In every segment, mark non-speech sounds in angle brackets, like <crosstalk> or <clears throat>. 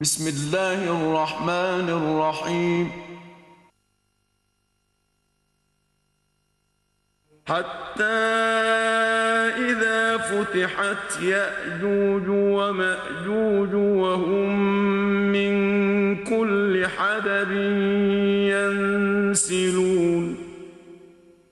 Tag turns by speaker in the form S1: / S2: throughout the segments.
S1: بسم الله الرحمن الرحيم. حتى إذا فتحت يأجوج ومأجوج وهم من كل حدب ينسلون.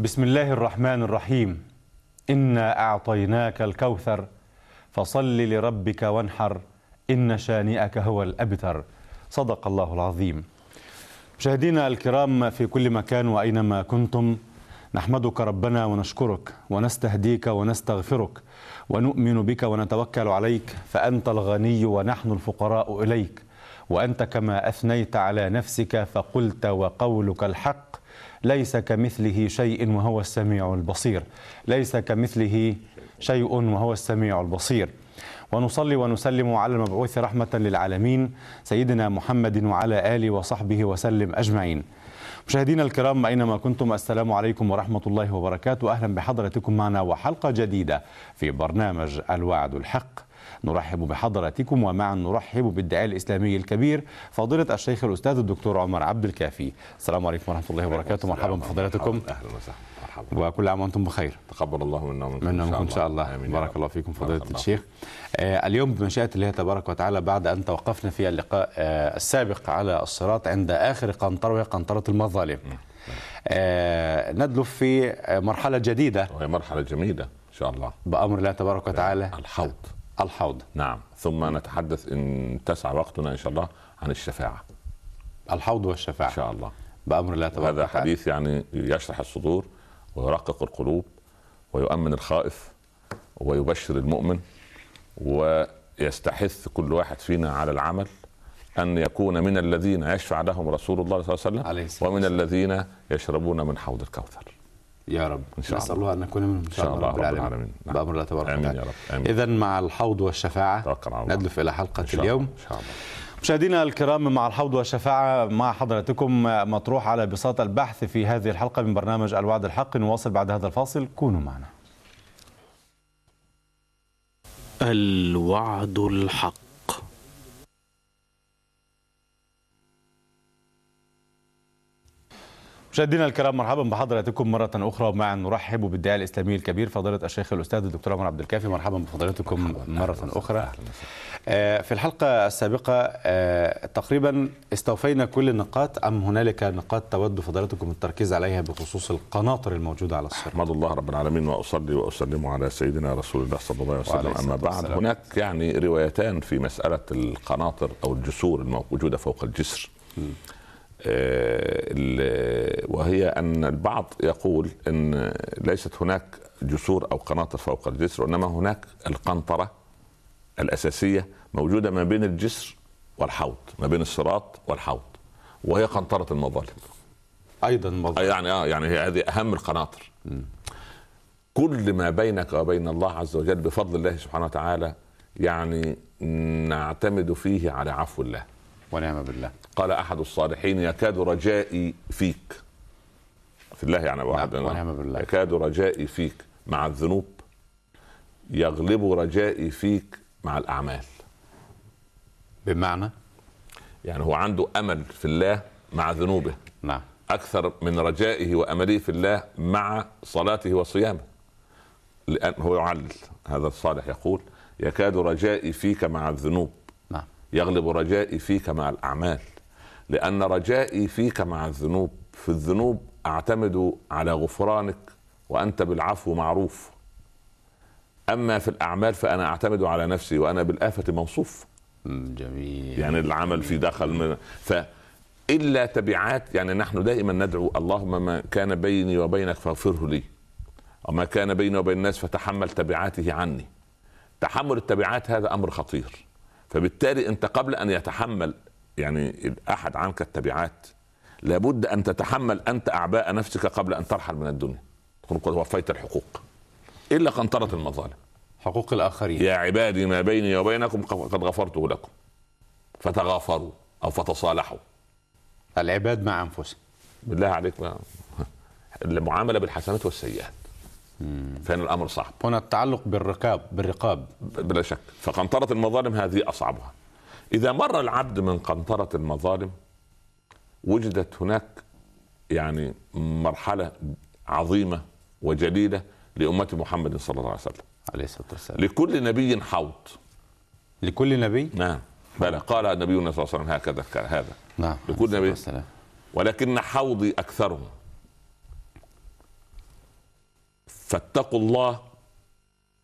S2: بسم الله الرحمن الرحيم. إنا أعطيناك الكوثر فصل لربك وانحر إن شانئك هو الأبتر. صدق الله العظيم. مشاهدينا الكرام في كل مكان وأينما كنتم نحمدك ربنا ونشكرك ونستهديك ونستغفرك ونؤمن بك ونتوكل عليك فأنت الغني ونحن الفقراء إليك. وأنت كما أثنيت على نفسك فقلت وقولك الحق. ليس كمثله شيء وهو السميع البصير. ليس كمثله شيء وهو السميع البصير. ونصلي ونسلم على المبعوث رحمة للعالمين سيدنا محمد وعلى آله وصحبه وسلم أجمعين. مشاهدينا الكرام أينما كنتم السلام عليكم ورحمة الله وبركاته. أهلا بحضرتكم معنا وحلقة جديدة في برنامج الوعد الحق. نرحب بحضراتكم ومعا نرحب بالداعية الإسلامي الكبير فضيلة الشيخ الأستاذ الدكتور عمر عبد الكافي. السلام عليكم ورحمة الله وبركاته. مرحبا بفضيلتكم.
S3: أهلا وسهلا. مرحبا.
S2: وكل عام وأنتم بخير.
S3: تقبل الله منا ومنكم
S2: منا ومنكم إن شاء الله.
S3: آمين
S2: بارك. الله فيكم
S3: الله.
S2: الشيخ. آه اليوم بمشيئة الله تبارك وتعالى بعد أن توقفنا في اللقاء آه السابق على الصراط عند آخر قنطرة وهي قنطرة المظالم آه ندلف في مرحلة جديدة.
S3: وهي مرحلة جميلة إن شاء الله.
S2: بأمر الله تبارك وتعالى.
S3: الحوض.
S2: الحوض.
S3: نعم. ثم نتحدث إن اتسع وقتنا إن شاء الله عن الشفاعة.
S2: الحوض والشفاعة.
S3: إن شاء الله.
S2: بأمر الله تبارك
S3: هذا حديث يعني يشرح الصدور ويرقق القلوب ويؤمن الخائف ويبشر المؤمن ويستحث كل واحد فينا على العمل أن يكون من الذين يشفع لهم رسول الله صلى الله عليه
S2: عليه
S3: وسلم
S2: الصلاة
S3: ومن. الذين يشربون من حوض الكوثر.
S2: يا رب
S3: إن شاء الله.
S2: الله أن نكون منهم. إن شاء الله رب العالمين.
S3: نعم.
S2: بأمر الله تبارك وتعالى. إذا مع الحوض
S3: الله.
S2: ندلف إلى حلقة
S3: إن شاء
S2: اليوم.
S3: إن شاء الله.
S2: مشاهدينا الكرام مع الحوض والشفاعة مع حضراتكم مطروح على بساط البحث في هذه الحلقة من برنامج الوعد الحق. نواصل بعد هذا الفاصل. كونوا معنا.
S4: الوعد الحق.
S2: مشاهدينا الكرام مرحبا بحضراتكم مرة أخرى ومعا نرحب بالداعي الإسلامي الكبير فضيلة الشيخ الأستاذ الدكتور عمر عبد الكافي. مرحبا بفضيلتكم مرة أخرى. آه، في الحلقة السابقة آه، تقريبا استوفينا كل النقاط أم هنالك نقاط تود فضيلتكم التركيز عليها بخصوص القناطر الموجودة على الصراط
S3: أحمد الله رب العالمين وأصلي وأسلم على سيدنا رسول الله صلى الله عليه وسلم.
S2: الصلاة
S3: بعد
S2: والسلام.
S3: هناك يعني روايتان في مسألة القناطر أو الجسور الموجودة فوق الجسر. ال- وهي أن البعض يقول إن ليست هناك جسور أو قناطر فوق الجسر وإنما هناك القنطرة الأساسية موجودة ما بين الجسر والحوض ما بين الصراط والحوض وهي قنطرة المظالم.
S2: أيضا موضوع
S3: يعني آه يعني هي هذه أهم القناطر. كل ما بينك وبين الله عز وجل بفضل الله سبحانه وتعالى يعني نعتمد فيه على عفو الله.
S2: ونعم بالله.
S3: قال أحد الصالحين يكاد رجائي فيك. في الله يعني واحد
S2: نعم، ونعم بالله.
S3: يكاد رجائي فيك مع الذنوب يغلب رجائي فيك مع الأعمال.
S2: بمعنى؟
S3: يعني هو عنده أمل في الله مع ذنوبه.
S2: نعم.
S3: أكثر من رجائه وأمله في الله مع صلاته وصيامه. لأن هو يعلل هذا الصالح يقول يكاد رجائي فيك مع الذنوب.
S2: نعم.
S3: يغلب رجائي فيك مع الأعمال. لأن رجائي فيك مع الذنوب في الذنوب أعتمد على غفرانك وأنت بالعفو معروف. أما في الأعمال فأنا أعتمد على نفسي وأنا بالآفة موصوف.
S2: جميل.
S3: يعني العمل في دخل من ف إلا تبعات يعني نحن دائما ندعو اللهم ما كان بيني وبينك فاغفره لي وما كان بيني وبين الناس فتحمل تبعاته عني. تحمل التبعات هذا أمر خطير. فبالتالي أنت قبل أن يتحمل يعني أحد عنك التبعات لابد أن تتحمل أنت أعباء نفسك قبل أن ترحل من الدنيا. تكون قد وفيت الحقوق إلا قنطرة المظالم.
S2: حقوق الآخرين.
S3: يا عبادي ما بيني وبينكم قد غفرته لكم. فتغافروا أو فتصالحوا.
S2: العباد مع أنفسهم.
S3: بالله عليك ما المعاملة بالحسنات والسيئات. فإن الأمر صعب.
S2: هنا التعلق بالرقاب بالرقاب.
S3: بلا شك. فقنطرة المظالم هذه أصعبها. إذا مر العبد من قنطرة المظالم وجدت هناك يعني مرحلة عظيمة وجليلة لأمة محمد صلى الله عليه وسلم.
S2: عليه الصلاة والسلام.
S3: لكل نبي حوض.
S2: لكل نبي؟
S3: نعم. بلى قال نبينا صلى الله عليه وسلم هكذا كان هذا
S2: نعم
S3: لكل نبي.
S2: والسلام.
S3: ولكن حوضي أكثرهم. فاتقوا الله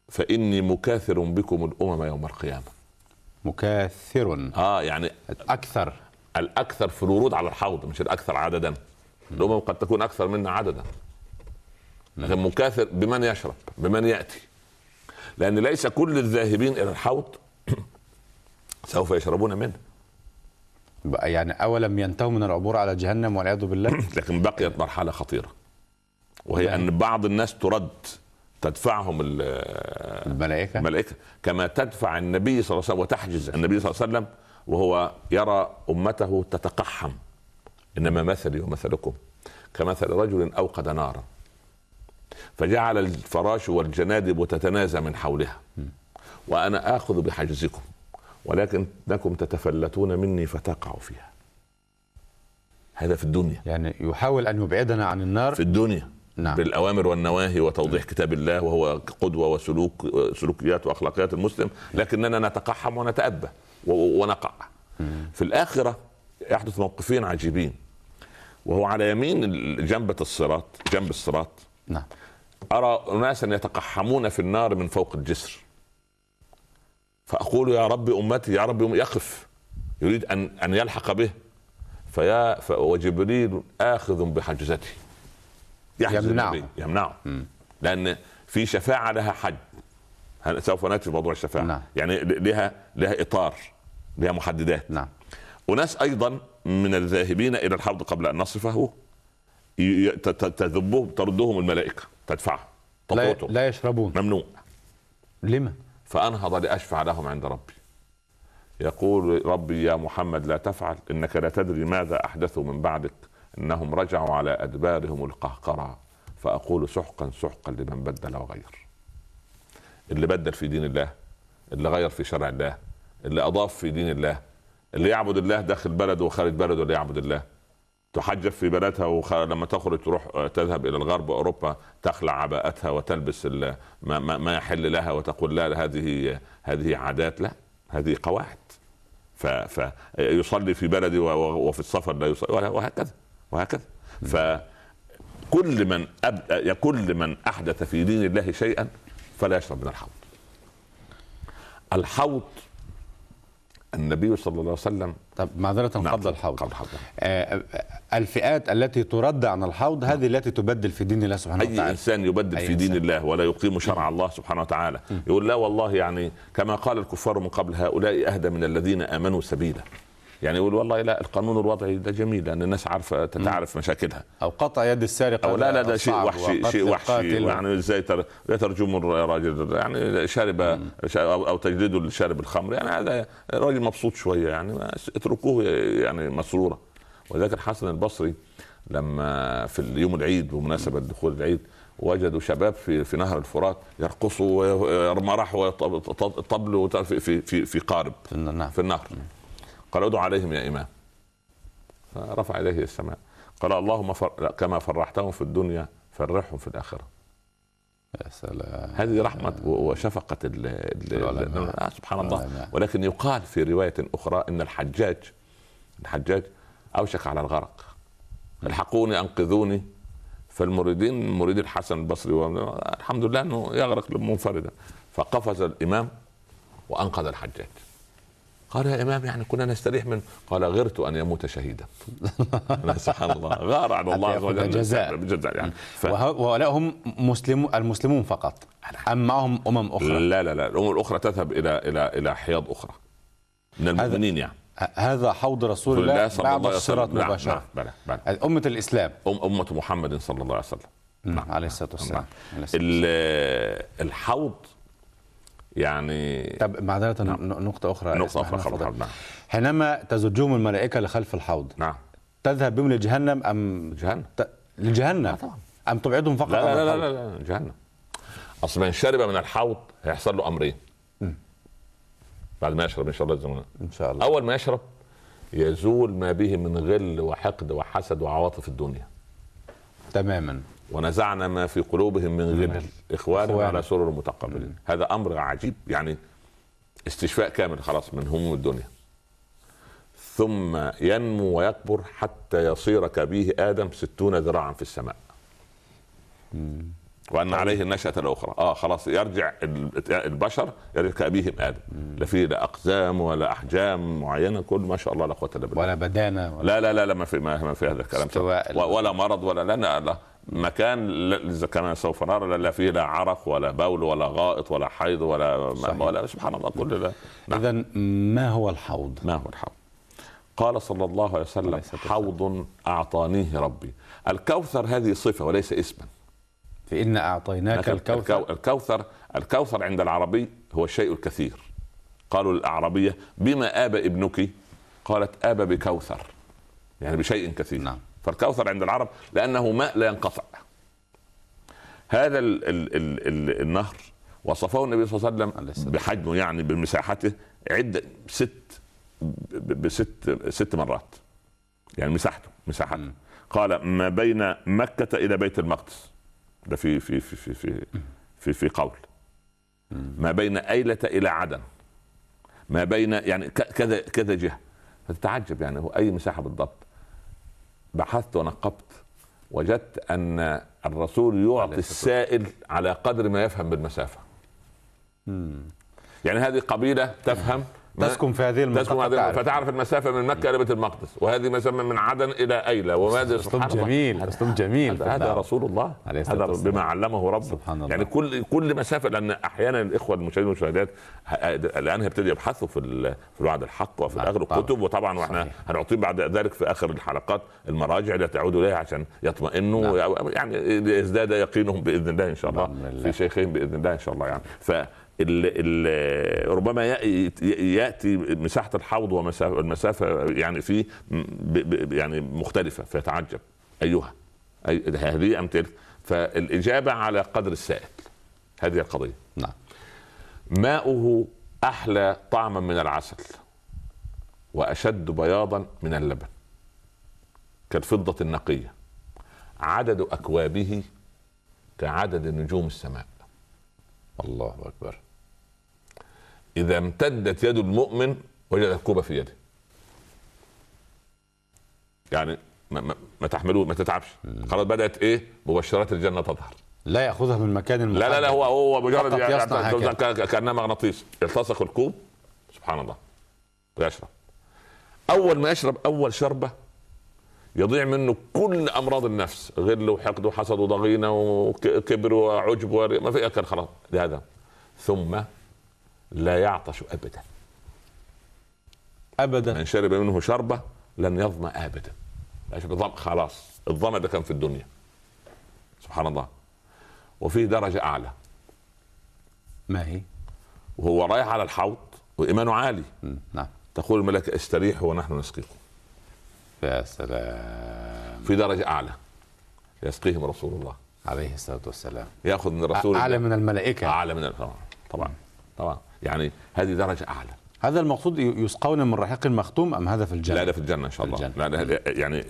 S3: فإني مكاثر بكم الأمم يوم القيامة.
S2: مكاثر.
S3: آه يعني
S2: أكثر
S3: الأكثر في الورود على الحوض مش الأكثر عددا. الامم قد تكون أكثر منا عددا. لكن مكاثر بمن يشرب بمن يأتي. لأن ليس كل الذاهبين إلى الحوض <clears throat> سوف يشربون منه.
S2: يعني أولم ينتهوا من العبور على جهنم والعياذ بالله؟ <clears throat>
S3: لكن بقيت مرحلة خطيرة. وهي
S2: نعم.
S3: أن بعض الناس ترد. تدفعهم ال-
S2: الملائكة.
S3: الملائكة. كما تدفع النبي صلى الله عليه وسلم وتحجز النبي صلى الله عليه وسلم وهو يرى أمته تتقحم. إنما مثلي ومثلكم. كمثل رجل أوقد نارا. فجعل الفراش والجنادب تتنازى من حولها. وأنا آخذ بحجزكم. ولكنكم تتفلتون مني فتقعوا فيها. هذا في الدنيا.
S2: يعني يحاول أن يبعدنا عن النار.
S3: في الدنيا.
S2: نعم.
S3: بالأوامر والنواهي وتوضيح كتاب الله وهو قدوة وسلوك سلوكيات وأخلاقيات المسلم لكننا نتقحم ونتابى و- ونقع. في الآخرة يحدث موقفين عجيبين وهو على يمين جنبة الصراط جنب الصراط.
S2: نعم.
S3: أرى أناسا يتقحمون في النار من فوق الجسر. فأقول يا رب أمتي يا رب يقف. يريد أن أن يلحق به. فيا وجبريل آخذ بحجزته. يحجز
S2: يمنعه.
S3: النبي، يمنعه لأن في شفاعة لها هن- سوف ناتي في موضوع الشفاعة؟
S2: نعم.
S3: يعني لها لها إطار لها محددات.
S2: نعم.
S3: وناس أيضا من الذاهبين إلى الحوض قبل أن نصفه تذبهم تردهم الملائكة تدفعهم
S2: لا, لا يشربون.
S3: ممنوع.
S2: لما؟
S3: فأنهض لأشفع لهم عند ربي. يقول ربي يا محمد لا تفعل إنك لا تدري ماذا احدثوا من بعدك. إنهم رجعوا على أدبارهم القهقرى فأقول سحقا سحقا لمن بدل وغير. اللي بدل في دين الله اللي غير في شرع الله اللي أضاف في دين الله اللي يعبد الله داخل بلده وخارج بلده اللي يعبد الله. تحجب في بلدها ولما تخرج تروح آه، تذهب إلى الغرب واوروبا تخلع عباءتها وتلبس ما, ما, ما يحل لها وتقول لا هذه هذه عادات. لا هذه قواعد. فيصلي في بلدي وفي السفر لا يصلي وه- وهكذا. وهكذا. فكل من أب... كل من أحدث في دين الله شيئا فلا يشرب من الحوض. الحوض النبي صلى الله عليه وسلم
S2: طب معذرة
S3: نعم،
S2: قبل الحوض.
S3: قبل الحوض.
S2: آه، الفئات التي ترد عن الحوض هذه التي تبدل في دين الله سبحانه
S3: أي
S2: وتعالى.
S3: إنسان يبدل
S2: أي
S3: في دين
S2: إنسان.
S3: الله ولا يقيم شرع الله سبحانه وتعالى. يقول لا والله يعني كما قال الكفار من قبل هؤلاء أهدى من الذين آمنوا سبيلا. يعني يقول والله لا القانون الوضعي ده جميل لأن الناس عارفة تعرف مشاكلها.
S2: أو قطع يد السارق
S3: أو لا لا ده شيء وحشي شيء وحشي. يعني إزاي تر... لا ترجم الراجل يعني شارب شا- أو أو تجلدوا الشارب الخمر. يعني هذا راجل مبسوط شوية يعني اتركوه يعني مسرورا. وذلك الحسن البصري لما في يوم العيد بمناسبة دخول العيد وجدوا شباب في في نهر الفرات يرقصوا ويرمرحوا ويطبلوا في في في قارب
S2: في
S3: النهر. قال ادعوا عليهم يا إمام. فرفع إليه السماء. قال اللهم فر... كما فرحتهم في الدنيا فرحهم في الآخرة.
S2: يا سلام.
S3: هذه رحمة و- وشفقة ال... ال... آه سبحان الله. ولكن يقال في رواية أخرى إن الحجاج الحجاج أوشك على الغرق. الحقوني أنقذوني. فالمريدين مريد الحسن البصري. الحمد لله إنه يغرق منفردا. فقفز الإمام وأنقذ الحجاج. قال يا إمام يعني كنا نستريح من قال غرت أن يموت شهيدا. سبحان الله. غار على الله عز وجل.
S2: جزاء.
S3: جزاء يعني. ف...
S2: وهؤلاء هم مسلم المسلمون فقط. أم معهم أمم أخرى.
S3: لا لا لا. الأمم الأخرى تذهب إلى إلى إلى حياض أخرى. من المؤمنين يعني.
S2: هذا حوض رسول الله بعد الصراط
S3: وسلم. نعم،
S2: مباشرة
S3: نعم، بلى بلى.
S2: أمة الإسلام.
S3: أم أمة محمد صلى الله عليه وسلم.
S2: نعم. عليه الصلاة والسلام.
S3: نعم.
S2: عليه الصلاة
S3: ال- الحوض يعني
S2: طب معذرة ن- نقطة أخرى.
S3: نقطة
S2: اسمح
S3: أخرى
S2: لنا
S3: خلاص
S2: فضل.
S3: نعم.
S2: حينما تزجهم الملائكة لخلف الحوض
S3: نعم.
S2: تذهب بهم لجهنم أم
S3: جهنم.
S2: ت... لجهنم
S3: طبعا.
S2: أم تبعدهم فقط
S3: لا لا لا,
S2: الحوض؟
S3: لا, لا جهنم. أصل من شرب من الحوض هيحصل له أمرين. بعد ما يشرب إن شاء الله.
S2: إن شاء الله.
S3: أول ما يشرب يزول ما به من غل وحقد وحسد وعواطف الدنيا.
S2: تماما.
S3: ونزعنا ما في قلوبهم من غل
S2: إخوانا.
S3: على سرر متقبلين. هذا أمر عجيب يعني استشفاء كامل خلاص من هموم الدنيا. ثم ينمو ويكبر حتى يصير كبيه آدم ستون ذراعا في السماء. وأن عليه النشأة الأخرى. آه خلاص يرجع ال- البشر يرجع كأبيهم آدم. لا في لا أقزام ولا أحجام معينة كل ما شاء الله لا قوة إلا بالله.
S2: ولا بدانة ولا
S3: لا لا لا لا ما في ما, ما في هذا الكلام. ولا مرض ولا لا لا. مكان إذا كما سوف نرى لا- فيه لا عرق ولا بول ولا غائط ولا حيض ولا
S2: صحيح.
S3: ولا سبحان الله كل ده نعم.
S2: إذا ما هو الحوض؟
S3: ما هو الحوض قال صلى الله عليه وسلم. حوض أعطانيه ربي الكوثر هذه صفة وليس اسما
S2: فإن أعطيناك الكوثر
S3: الكو- الكوثر الكوثر عند العربي هو الشيء الكثير قالوا للأعربية بما آب ابنك قالت آب بكوثر يعني بشيء كثير
S2: نعم.
S3: فالكوثر عند العرب لأنه ماء لا ينقطع. هذا ال ال ال ال النهر وصفه النبي صلى الله عليه وسلم بحجمه يعني بمساحته عدة ست بست ست مرات. يعني مساحته مساحته. قال ما بين مكة إلى بيت المقدس. ده في في في في في في, في قول. ما بين أيلة إلى عدن. ما بين يعني كذا كذا جهة. فتتعجب يعني هو أي مساحة بالضبط. بحثت ونقبت وجدت أن الرسول يعطي السائل على قدر ما يفهم بالمسافة. يعني هذه قبيلة تفهم
S2: تسكن في هذه المنطقة
S3: تسكن هذه
S2: تعرف.
S3: فتعرف المسافة من مكة إلى بيت المقدس وهذه مسافة من عدن إلى أيلة وهذا
S2: أسلوب جميل أسلوب جميل
S3: هذا. رسول الله
S2: عليه
S3: هذا. بما علمه ربه
S2: سبحان الله.
S3: يعني كل كل مسافة لأن أحيانا الإخوة المشاهدين والمشاهدات الآن هيبتدوا يبحثوا في في الوعد الحق وفي
S2: نعم،
S3: اخر
S2: طبعا.
S3: الكتب وطبعا
S2: وإحنا.
S3: هنعطيه بعد ذلك في آخر الحلقات المراجع اللي تعودوا إليها عشان يطمئنوا يعني يزداد يقينهم بإذن الله إن شاء الله. في شيخين بإذن الله إن شاء الله يعني ف ال ال ربما يأتي مساحة الحوض ومسافه المسافة يعني ب- يعني مختلفة فيتعجب أيها أي هذه ام تلك فالإجابة على قدر السائل هذه القضية.
S2: نعم.
S3: ماؤه أحلى طعما من العسل وأشد بياضا من اللبن كالفضة النقية. عدد أكوابه كعدد نجوم السماء.
S2: الله أكبر.
S3: إذا امتدت يد المؤمن وجد الكوبه في يده. يعني ما, ما, ما تحملوه ما تتعبش. خلاص بدأت إيه؟ مبشرات الجنة تظهر.
S2: لا يأخذها من مكان
S3: لا لا لا هو هو مجرد يعني كأنها مغناطيس. يلتصق الكوب سبحان الله. ويشرب. أول ما يشرب أول شربة يضيع منه كل أمراض النفس. غل وحقد وحسد وضغينة وكبر وعجب ما في كان خلاص. لهذا. ثم لا يعطش ابدا.
S2: أبدا.
S3: من شرب منه شربة لن يظما ابدا. خلاص. الظمأ ده كان في الدنيا. سبحان الله. وفي درجة أعلى.
S2: ما هي؟
S3: وهو رايح على الحوض وإيمانه عالي.
S2: نعم.
S3: تقول الملائكه استريحوا ونحن نسقيكم.
S2: يا سلام.
S3: في درجة أعلى. يسقيهم رسول الله.
S2: عليه الصلاة والسلام.
S3: يأخذ من الرسول
S2: أعلى من الملائكة.
S3: أعلى من طبعا. طبعا. يعني هذه درجة أعلى.
S2: هذا المقصود يسقون من رحيق مختوم أم هذا في الجنة؟
S3: لا لا في الجنة إن شاء الله.
S2: الجنة.
S3: لا يعني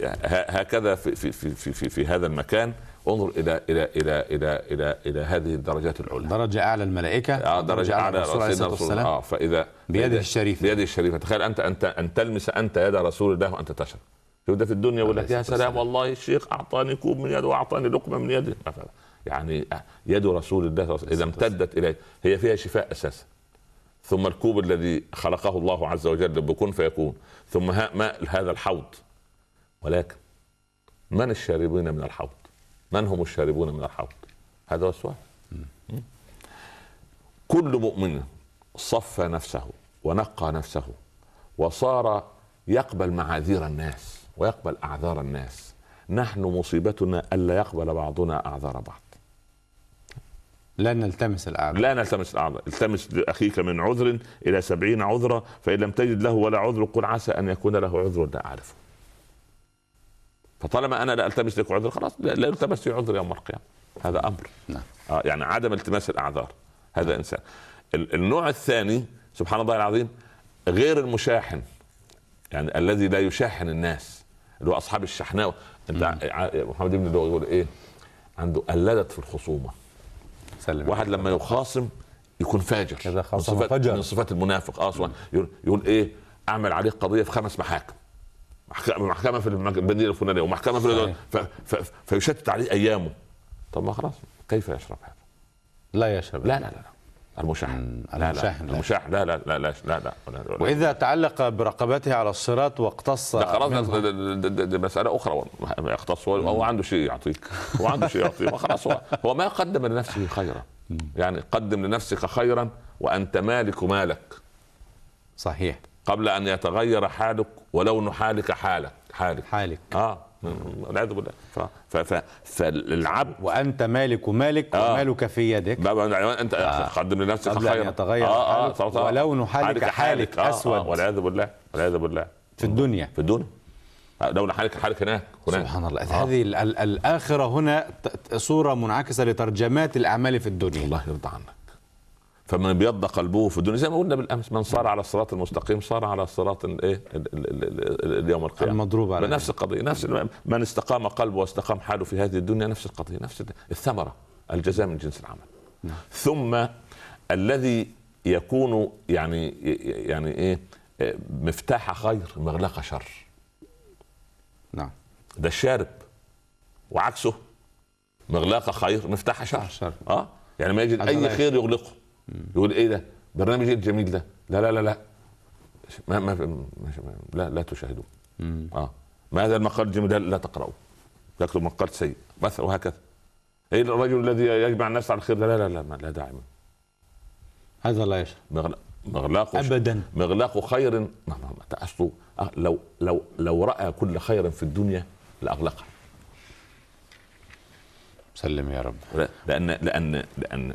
S3: هكذا في في في في, في, في هذا المكان. انظر إلى إلى إلى إلى إلى إلى هذه الدرجات العلى
S2: درجة أعلى الملائكة
S3: آه درجة أعلى
S2: الرسول عليه
S3: رسول
S2: والسلام.
S3: آه فإذا
S2: بيده الشريفة.
S3: بيده الشريفة. تخيل أنت أنت أن تلمس أنت يد رسول الله وأنت تشرب شوف ده في الدنيا يقول لك يا سلام. والله الشيخ أعطاني كوب من يده وأعطاني لقمة من يده. يعني يد رسول الله إذا امتدت إليه. هي فيها شفاء أساسا. ثم الكوب الذي خلقه الله عز وجل بكون فيكون. ثم ماء هذا الحوض؟ ولكن من الشاربين من الحوض؟ من هم الشاربون من الحوض؟ هذا هو السؤال. كل مؤمن صفى نفسه ونقى نفسه وصار يقبل معاذير الناس ويقبل أعذار الناس. نحن مصيبتنا ألا يقبل بعضنا أعذار بعض.
S2: لا نلتمس الاعذار
S3: لا نلتمس الاعذار التمس لاخيك من عذر إلى سبعين عذرا فإن لم تجد له ولا عذر قل عسى أن يكون له عذر لا أعرفه. فطالما أنا لا ألتمس لك عذر خلاص لا التمس لي عذر يوم القيامة. هذا أمر. نعم. آه يعني عدم التماس الأعذار. هذا نعم. انسان النوع الثاني سبحان الله العظيم غير المشاحن. يعني الذي لا يشاحن الناس اللي هو أصحاب الشحناء. أنت محمد بن يقول إيه؟ عنده قلدت في الخصومة. سلم واحد لما يخاصم يكون فاجر.
S2: كذا
S3: من صفات, فجر. من صفات المنافق آه يقول, يقول إيه؟ أعمل عليه قضية في خمس محاكم. محكمه في المدينة الفلانية ومحكمة في ف... ف... فيشتت عليه أيامه. طب ما خلاص كيف يشرب هذا؟
S2: لا يشرب.
S3: لا لا لا. المشاحن لا المشاحن لا المشاحن لا. لا لا لا لا, لا,
S2: لا, وإذا تعلق برقبته على الصراط واقتص
S3: ده خلاص دي مسألة أخرى. يقتص هو عنده شيء يعطيك. هو عنده شيء يعطيك. خلاص هو هو ما قدم لنفسه خيرا. يعني قدم لنفسك خيرا وأنت مالك مالك.
S2: صحيح.
S3: قبل أن يتغير حالك ولون حالك حالك حالك.
S2: حالك.
S3: آه. والعياذ بالله فالعبد
S2: وأنت مالك مالك آه. ومالك في يدك
S3: أنت آه. قدم لنفسك
S2: قبل خيرا يتغير آه. آه. آه. ولون حالك حالك, حالك آه. أسود آه.
S3: والعياذ بالله والعياذ بالله
S2: في الدنيا
S3: في الدنيا لون حالك حالك هناك
S2: هناك سبحان الله آه. هذه الآخرة هنا صورة منعكسة لترجمات الأعمال في الدنيا
S3: الله يرضى عنك فمن ابيض قلبه في الدنيا زي ما قلنا بالأمس من صار على الصراط المستقيم صار على الصراط الايه اليوم القيامة.
S2: المضروب
S3: على نفس القضية نفس من استقام قلبه واستقام حاله في هذه الدنيا نفس القضية نفس الثمرة الجزاء من جنس العمل. نعم. ثم الذي يكون يعني يعني إيه؟ مفتاح خير مغلق شر.
S2: نعم.
S3: ده الشارب. وعكسه مغلاق خير مفتاح شر, شر. آه؟ يعني ما يجد أي خير يغلقه. يقول إيه ده؟ برنامج الجميل ده؟ لا لا لا لا. ما ما لا لا تشاهدوه. آه. ما هذا المقال الجميل ده؟ لا تقرأه يكتب مقال سيء. مثلا وهكذا. إيه الرجل الذي يجمع الناس على الخير لا لا لا لا, لا داعي.
S2: هذا لا يشرب
S3: مغلاق
S2: ابدا.
S3: مغلاق خير. اصله لو لو لو رأى كل خير في الدنيا لأغلقه.
S2: سلم يا رب.
S3: لأن لأن لأن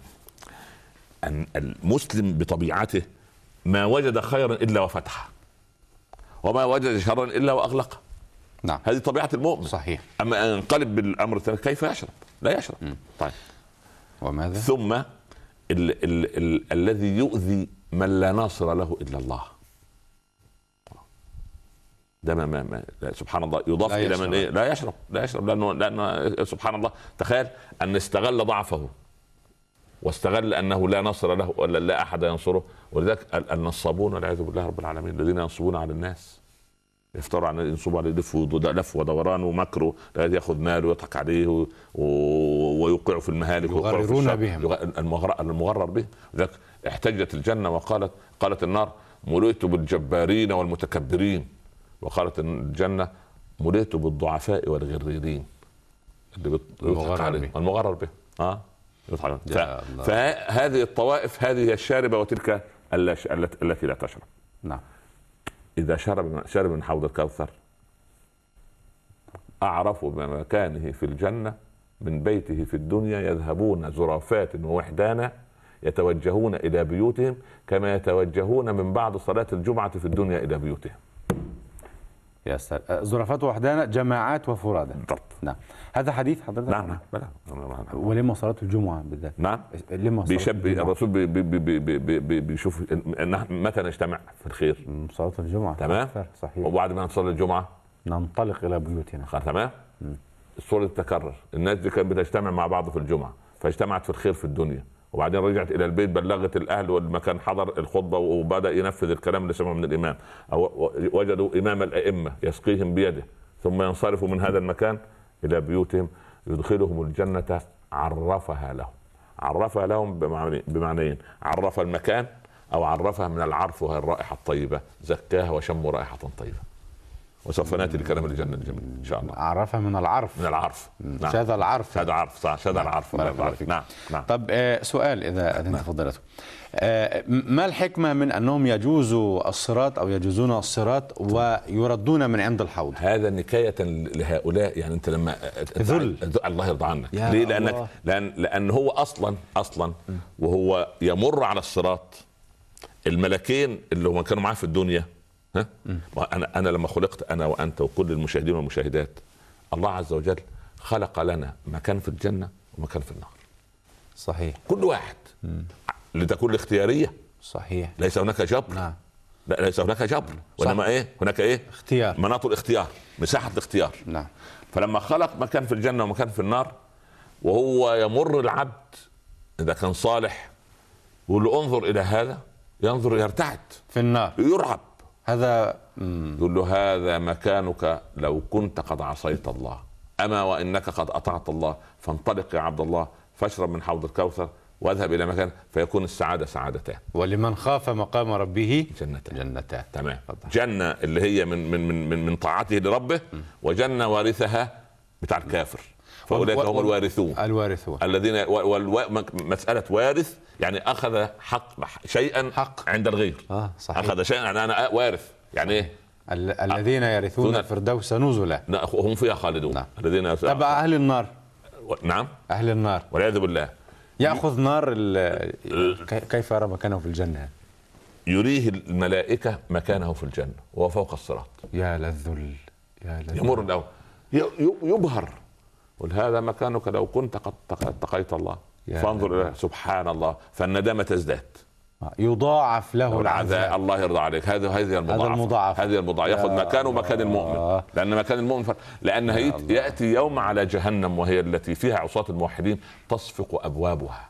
S3: أن المسلم بطبيعته ما وجد خيرا إلا وفتحه. وما وجد شرا إلا وأغلقه.
S2: نعم.
S3: هذه طبيعة المؤمن.
S2: صحيح.
S3: أما أن ينقلب بالأمر الثاني كيف يشرب؟ لا يشرب. م.
S2: طيب. وماذا؟
S3: ثم ال ال ال الذي يؤذي من لا ناصر له إلا الله. ده ما, ما, ما سبحان الله يضاف إلى من إيه؟ لا يشرب. لا يشرب لأنه لأنه سبحان الله تخيل أن استغل ضعفه. واستغل أنه لا نصر له ولا لا أحد ينصره. ولذلك النصابون والعياذ بالله رب العالمين الذين ينصبون على الناس. يفتروا على ينصبوا عليه لف لف ودوران ومكره يأخذ ماله ويضحك عليه ويوقعه في المهالك
S2: يغررون بهم.
S3: المغرر به. لذلك احتجت الجنة وقالت قالت النار ملئت بالجبارين والمتكبرين. وقالت الجنة ملئت بالضعفاء والغريرين. اللي المغرر به. المغرر به. آه. فهذه الطوائف هذه الشاربة وتلك التي لا تشرب.
S2: نعم.
S3: إذا شرب شرب من حوض الكوثر أعرف بمكانه في الجنة من بيته في الدنيا يذهبون زرافات ووحدانا يتوجهون إلى بيوتهم كما يتوجهون من بعد صلاة الجمعة في الدنيا إلى بيوتهم.
S2: يا سلام أه، زرافات وحدانا جماعات وفرادى
S3: بالضبط.
S2: نعم. هذا حديث حضرتك؟
S3: نعم نعم.
S2: ولما صلاة الجمعة بالذات.
S3: نعم. لما بيشب الرسول بي بي بي بي بي بيشوف متى نجتمع في الخير.
S2: صلاة الجمعة.
S3: تمام؟
S2: صحيح.
S3: وبعد ما نصلي الجمعة؟
S2: ننطلق إلى بيوتنا.
S3: تمام؟ الصورة تتكرر. الناس دي كانت بتجتمع مع بعض في الجمعة فاجتمعت في الخير في الدنيا. وبعدين رجعت إلى البيت بلغت الأهل والمكان حضر الخطبة وبدأ ينفذ الكلام اللي سمعه من الإمام. أو وجدوا إمام الأئمة يسقيهم بيده ثم ينصرفوا من هذا المكان إلى بيوتهم يدخلهم الجنة عرفها لهم. عرفها لهم بمعنيين. عرف المكان أو عرفها من العرف وهي الرائحة الطيبة. زكاها وشم رائحة طيبة. وسوف نأتي لكلام الجنة الجميل إن شاء الله.
S2: عرفها من العرف.
S3: من العرف.
S2: نعم. شذا العرف.
S3: شذا العرف صح شذا العرف.
S2: بارك الله فيك.
S3: نعم نعم.
S2: طب آه سؤال إذا اذن فضلته آه ما الحكمة من أنهم يجوزوا الصراط أو يجوزون الصراط ويردون من عند الحوض؟
S3: هذا نكاية لهؤلاء يعني أنت لما
S2: ذل.
S3: الله يرضى عنك. ليه؟
S2: الله.
S3: لانك لأن لأن هو أصلا أصلا وهو يمر على الصراط الملكين اللي هم كانوا معاه في الدنيا ها؟ أنا أنا لما خلقت أنا وأنت وكل المشاهدين والمشاهدات الله عز وجل خلق لنا مكان في الجنة ومكان في النار.
S2: صحيح.
S3: كل واحد. لتكون الاختيارية.
S2: صحيح.
S3: ليس هناك جبر.
S2: نعم.
S3: لا ليس هناك جبر. وإنما إيه؟ هناك إيه؟
S2: اختيار.
S3: مناط الاختيار مساحة الاختيار.
S2: نعم.
S3: فلما خلق مكان في الجنة ومكان في النار وهو يمر العبد إذا كان صالح يقول له انظر إلى هذا ينظر يرتعد.
S2: في النار.
S3: يرعب.
S2: هذا.
S3: يقول له هذا مكانك لو كنت قد عصيت الله. أما وإنك قد أطعت الله فانطلق يا عبد الله فاشرب من حوض الكوثر واذهب إلى مكان فيكون السعادة سعادتان.
S2: ولمن خاف مقام ربه
S3: جنتان.
S2: جنتان.
S3: تمام.
S2: تفضل.
S3: جنة اللي هي من من من من, من طاعته لربه وجنة وارثها بتاع الكافر. فأولئك
S2: و-
S3: هم
S2: و-
S3: الوارثون.
S2: الوارثون.
S3: الذين والو... مسألة وارث يعني أخذ حق شيئا
S2: حق.
S3: عند الغير.
S2: آه صحيح.
S3: أخذ شيئا يعني أنا وارث. يعني؟
S2: ال- الذين يرثون
S3: دون-
S2: الفردوس نزلا.
S3: لا، هم فيها خالدون.
S2: نعم.
S3: الذين
S2: طب أهل النار.
S3: نعم.
S2: أهل النار.
S3: والعياذ بالله.
S2: يأخذ نار كيف يرى مكانه في الجنة؟
S3: يريه الملائكة مكانه في الجنة وهو فوق الصراط.
S2: يا للذل يا للذل.
S3: يمر ي- يبهر. قل هذا مكانك لو كنت قد تق- اتقيت الله. فانظر إلى سبحان الله. فالندامة تزداد
S2: يضاعف له
S3: العذاب.
S2: العذاب.
S3: الله يرضى عليك. هذا هذه المضاعفة.
S2: المضاعف.
S3: هذه المضاعفة. ياخذ
S2: يا
S3: مكانه مكان. المؤمن. لأن مكان المؤمن ف... لأن هيت...
S2: الله.
S3: يأتي يوم على جهنم وهي التي فيها عصاة الموحدين تصفق أبوابها.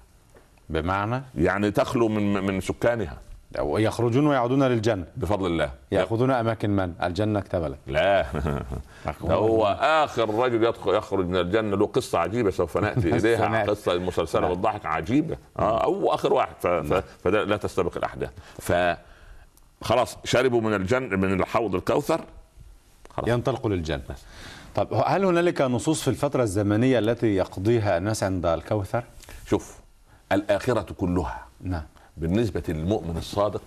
S2: بمعنى؟
S3: يعني تخلو من من سكانها.
S2: يخرجون ويعودون للجنة.
S3: بفضل الله.
S2: يأخذون أماكن من؟ الجنة اكتملت
S3: لا. ده هو آخر رجل يدخل يخرج من الجنة له قصة عجيبة سوف <laughs>
S2: سنأتي.
S3: قصة المسلسلة
S2: نعم.
S3: والضحك عجيبة. آه أو آخر واحد. ف... ف... فده لا تستبق الأحداث. ف خلاص شربوا من الجن من الحوض الكوثر. خلاص.
S2: ينطلقوا للجنة. طب هل هنالك نصوص في الفترة الزمنية التي يقضيها الناس عند الكوثر؟
S3: شوف الآخرة كلها
S2: نعم.
S3: بالنسبة للمؤمن الصادق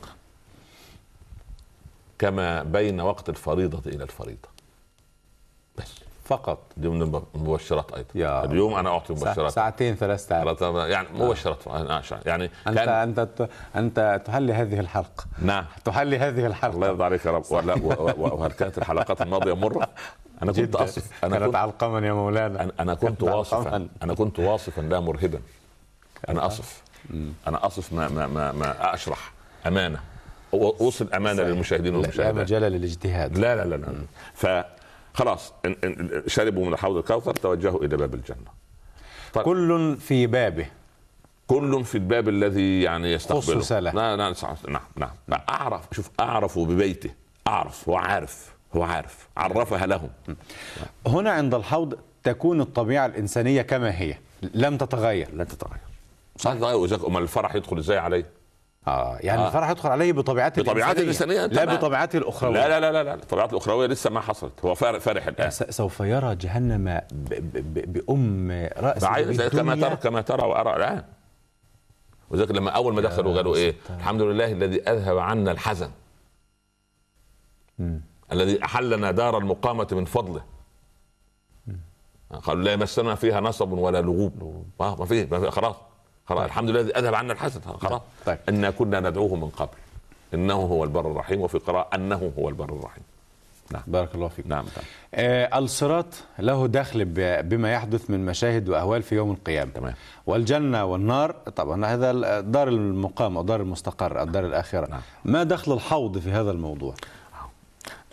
S3: كما بين وقت الفريضة إلى الفريضة. بس
S2: فقط
S3: دي من المبشرات أيضا.
S2: يا
S3: اليوم أنا
S2: أعطي
S3: مبشرات.
S2: ساعتين ثلاث ساعات.
S3: يعني مبشرات. آه، يعني
S2: انت
S3: كان
S2: أنت ت- أنت تحلي هذه الحلقة.
S3: نعم.
S2: تحلي هذه
S3: الله
S2: الحلقة
S3: يرضى عليك يا رب. ولا وهل كانت الحلقات الماضية مرة؟ أنا كنت اصف أنا
S2: كانت
S3: كنت
S2: علقما يا مولانا.
S3: أنا- أنا كنت واصفا. أنا كنت واصفا لا مرهبا. أنا اصف أنا أصف ما ما ما, ما أشرح. أمانة. اوصل أمانة
S2: صحيح.
S3: للمشاهدين
S2: لا- لا
S3: والمشاهدات.
S2: مجال للاجتهاد.
S3: لا لا لا لا. فخلاص شربوا من حوض الكوثر توجهوا إلى باب الجنة. طيب.
S2: كل في بابه.
S3: كل في الباب الذي يعني يستقبله. لا صح- نعم نعم نعم. أعرف شوف أعرف ببيته. أعرف هو عارف هو عارف. عرفها لهم.
S2: هنا عند الحوض تكون الطبيعة الإنسانية كما هي. لم تتغير.
S3: لا تتغير. صح تتغير وإذا- أمال الفرح يدخل إزاي عليه؟
S2: آه يعني
S3: آه.
S2: الفرح يدخل عليه بطبيعته
S3: بطبيعته الإنسانية،
S2: لا. بطبيعته الأخروية.
S3: لا لا لا لا لا. الطبيعات الأخروية لسه ما حصلت. هو فارح
S2: الآن. سوف يرى جهنم ب- ب- ب- بأم رأسه
S3: بعين زي كما. ترى كما ترى وأرى الآن. وذلك لما أول ما دخلوا قالوا
S2: إيه.
S3: الحمد لله الذي أذهب عنا الحزن.
S2: مم.
S3: الذي أحلنا دار المقامة من فضله. قالوا لا يمسنا فيها نصب ولا لغوب. ما فيه ما فيه خلاص خلاص الحمد لله أذهب عنا الحزن خلاص.
S2: طيب.
S3: إنا كنا ندعوه من قبل. إنه هو البر الرحيم وفي قراءة أنه هو البر الرحيم.
S2: بارك الله فيك
S3: نعم. نعم
S2: آه الصراط له دخل بما يحدث من مشاهد وأهوال في يوم القيامة.
S3: تمام.
S2: والجنة والنار طبعا هذا دار المقام أو دار المستقر الدار الآخرة.
S3: نعم.
S2: ما دخل الحوض في هذا الموضوع؟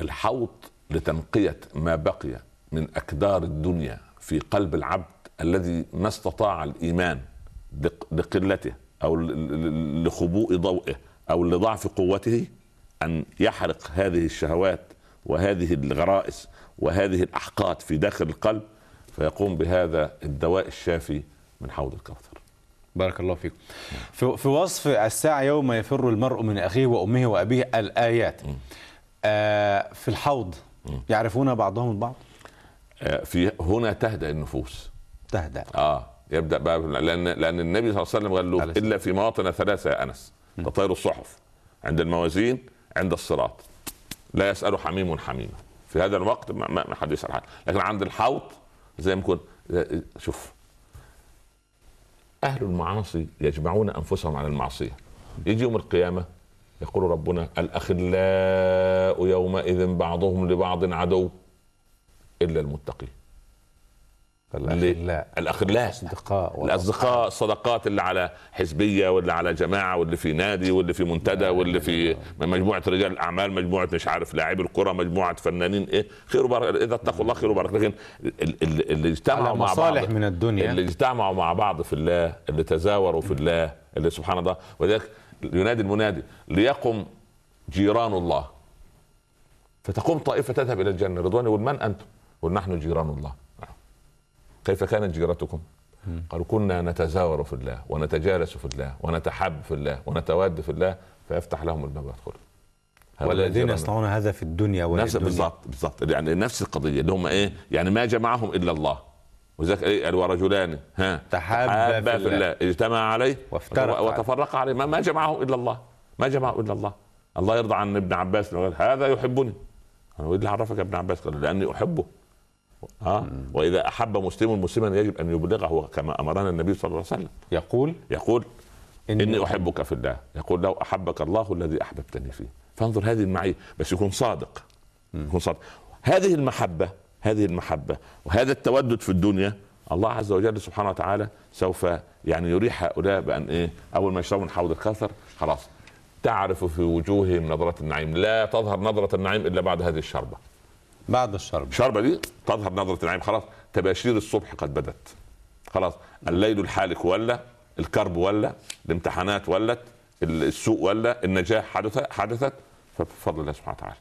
S3: الحوض لتنقية ما بقي من أكدار الدنيا في قلب العبد الذي ما استطاع الإيمان. لق- لقلته ل- لخبوء ضوئه أو لضعف قوته أن يحرق هذه الشهوات وهذه الغرائز وهذه الأحقاد في داخل القلب فيقوم بهذا الدواء الشافي من حوض الكوثر.
S2: بارك الله فيكم. في, في وصف الساعة يوم يفر المرء من أخيه وأمه وأبيه الآيات. آه في الحوض. يعرفون بعضهم البعض؟
S3: آه، في هنا تهدأ النفوس.
S2: تهدأ.
S3: آه. يبدأ بقى لأن لأن النبي صلى الله عليه وسلم قال له. إلا في مواطن ثلاثة يا أنس تطير الصحف عند الموازين عند الصراط. لا يسأل حميم حميما في هذا الوقت ما حد يسأل حد. لكن عند الحوض زي ما يكون شوف أهل المعاصي يجمعون أنفسهم على المعصية. يجي يوم القيامة يقول ربنا الأخلاء يومئذ بعضهم لبعض عدو إلا المتقين.
S2: الأخلاء
S3: الاخلاء
S2: أصدقاء
S3: الأصدقاء الصداقات اللي على حزبية واللي على جماعة واللي في نادي واللي في منتدى واللي في مجموعة رجال أعمال مجموعة مش عارف لاعبي الكرة مجموعة فنانين إيه؟ خير وبركة. إذا اتقوا الله خير وبركة. لكن ال- ال- اللي اجتمعوا مع بعض
S2: من الدنيا.
S3: اللي اجتمعوا مع بعض في الله اللي تزاوروا في الله اللي سبحان الله. ولذلك ينادي المنادي ليقم جيران الله. فتقوم طائفة تذهب إلى الجنة. رضوان يقول من أنتم؟ يقول نحن جيران الله. كيف كانت جيرتكم؟ قالوا كنا نتزاور في الله ونتجالس في الله ونتحب في الله ونتواد في الله فيفتح لهم الباب ويدخلوا هؤلاء
S2: والذين يصنعون هذا في الدنيا
S3: نفس
S2: والدنيا.
S3: بالضبط بالضبط. يعني نفس القضية اللي هم إيه؟ يعني ما جمعهم إلا الله. وذلك إيه؟ قال ورجلان. ها؟
S2: تحابا في
S3: في الله. اجتمع عليه
S2: وافترقا عليه.
S3: وتفرقا عليه. ما, ما جمعهم إلا الله. ما جمعوا إلا الله. الله يرضى عن ابن عباس قال هذا يحبني. أنا إيه اللي عرفك يا ابن عباس قال لأني أحبه. آه؟ وإذا أحب مسلم مسلما يجب أن يبلغه كما أمرنا النبي صلى الله عليه وسلم.
S2: يقول
S3: يقول
S2: إني
S3: إني أحبك في الله. يقول لو أحبك الله الذي أحببتني فيه. فانظر هذه المعية بس يكون صادق. يكون صادق. هذه المحبة هذه المحبة وهذا التودد في الدنيا الله عز وجل سبحانه وتعالى سوف يعني يريح هؤلاء بأن إيه أول ما يشربوا من حوض الكوثر خلاص. تعرف في وجوههم نظرة النعيم. لا تظهر نظرة النعيم إلا بعد هذه الشربة.
S2: بعد الشرب.
S3: الشربة دي تظهر نظرة النعيم خلاص. تباشير الصبح قد بدت. خلاص. الليل الحالك ولا الكرب ولا الامتحانات ولت السوء ولا النجاح حدث حدثت. فبفضل الله سبحانه وتعالى.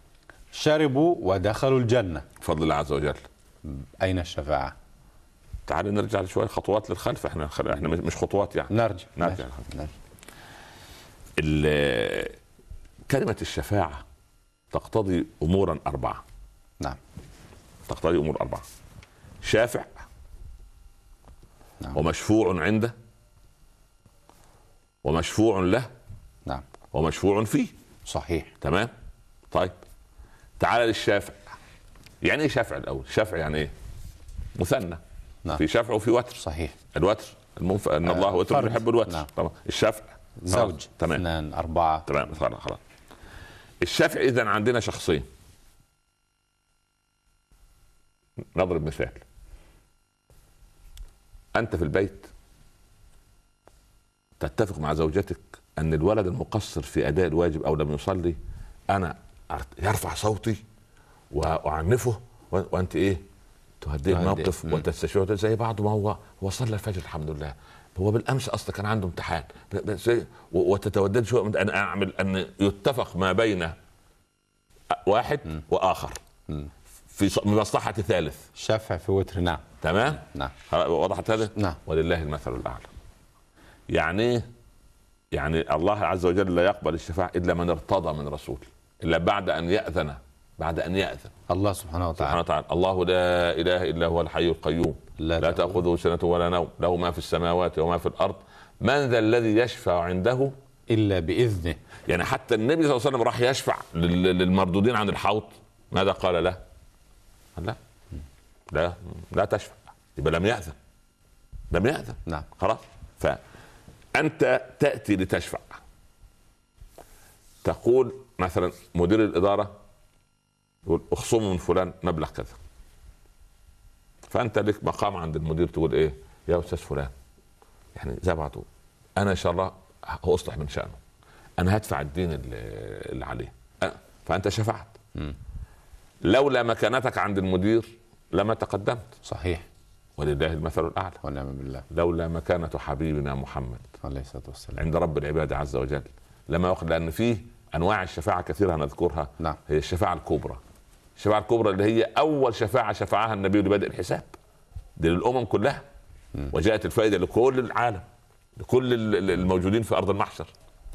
S2: شربوا ودخلوا الجنة.
S3: بفضل الله عز وجل.
S2: أين الشفاعة؟
S3: تعال نرجع شوية خطوات للخلف. إحنا إحنا مش خطوات يعني.
S2: نرجع.
S3: نرجع.
S2: نرجع.
S3: ال- كلمة الشفاعة تقتضي أمورا أربعة.
S2: نعم
S3: تقتضي أمور أربعة. شافع
S2: نعم.
S3: ومشفوع عنده ومشفوع له
S2: نعم.
S3: ومشفوع فيه.
S2: صحيح.
S3: تمام؟ طيب. تعال للشافع. يعني إيه شفع الأول؟ شفع يعني إيه؟ مثنى.
S2: نعم.
S3: في شفع وفي وتر.
S2: صحيح.
S3: الوتر. المنف... إن
S2: آه،
S3: الله وتر. يحب الوتر.
S2: نعم.
S3: طبعا. الشفع
S2: زوج.
S3: تمام.
S2: اثنان أربعة.
S3: تمام. خلاص خلاص. الشفع اذا عندنا شخصين. نضرب مثال. أنت في البيت تتفق مع زوجتك أن الولد المقصر في أداء الواجب أو لم يصلي أنا يرفع صوتي وأعنفه وأنت إيه؟ تهدئ. الموقف
S2: مم.
S3: وتستشيره زي بعض ما هو هو صلى الفجر الحمد لله. هو بالأمس أصلا كان عنده امتحان. وتتودد شو أن أعمل أن يتفق ما بين واحد وآخر. في مصلحة ثالث
S2: شفع في وتر نعم.
S3: تمام؟
S2: نعم.
S3: وضحت هذا؟
S2: نعم.
S3: ولله المثل الأعلى. يعني إيه؟ يعني الله عز وجل لا يقبل الشفاعة إلا من ارتضى من رسول إلا بعد أن يأذن بعد أن يأذن.
S2: الله سبحانه
S3: سبحانه
S2: وتعالى.
S3: وتعالى الله لا إله إلا هو الحي القيوم.
S2: لا
S3: لا,
S2: تأخذه
S3: سنة ولا نوم. له ما في السماوات وما في الأرض. من ذا الذي يشفع عنده؟
S2: إلا بإذنه.
S3: يعني حتى النبي صلى الله عليه وسلم راح يشفع لل- للمردودين عن الحوض. ماذا قال له؟ لا. لا لا تشفع. يبقى لم يأذن. لم يأذن.
S2: نعم.
S3: خلاص. فأنت تأتي لتشفع. تقول مثلا مدير الإدارة يقول اخصموا من فلان مبلغ كذا. فأنت لك مقام عند المدير تقول إيه؟ يا أستاذ فلان. يعني زي ما أنا إن شاء الله هأصلح من شأنه. أنا هدفع الدين اللي عليه. فأنت شفعت.
S2: مم.
S3: لولا مكانتك عند المدير لما تقدمت.
S2: صحيح.
S3: ولله المثل الأعلى.
S2: ونعم بالله.
S3: لولا مكانة حبيبنا محمد.
S2: عليه الصلاة والسلام.
S3: عند رب العباد عز وجل. لما يأخذ لأن فيه أنواع الشفاعة كثيرة نذكرها.
S2: نعم.
S3: هي الشفاعة الكبرى. الشفاعة الكبرى اللي هي أول شفاعة شفعها النبي لبدء الحساب. دي للأمم كلها. وجاءت الفائدة لكل العالم. لكل ال- ال- الموجودين في أرض المحشر.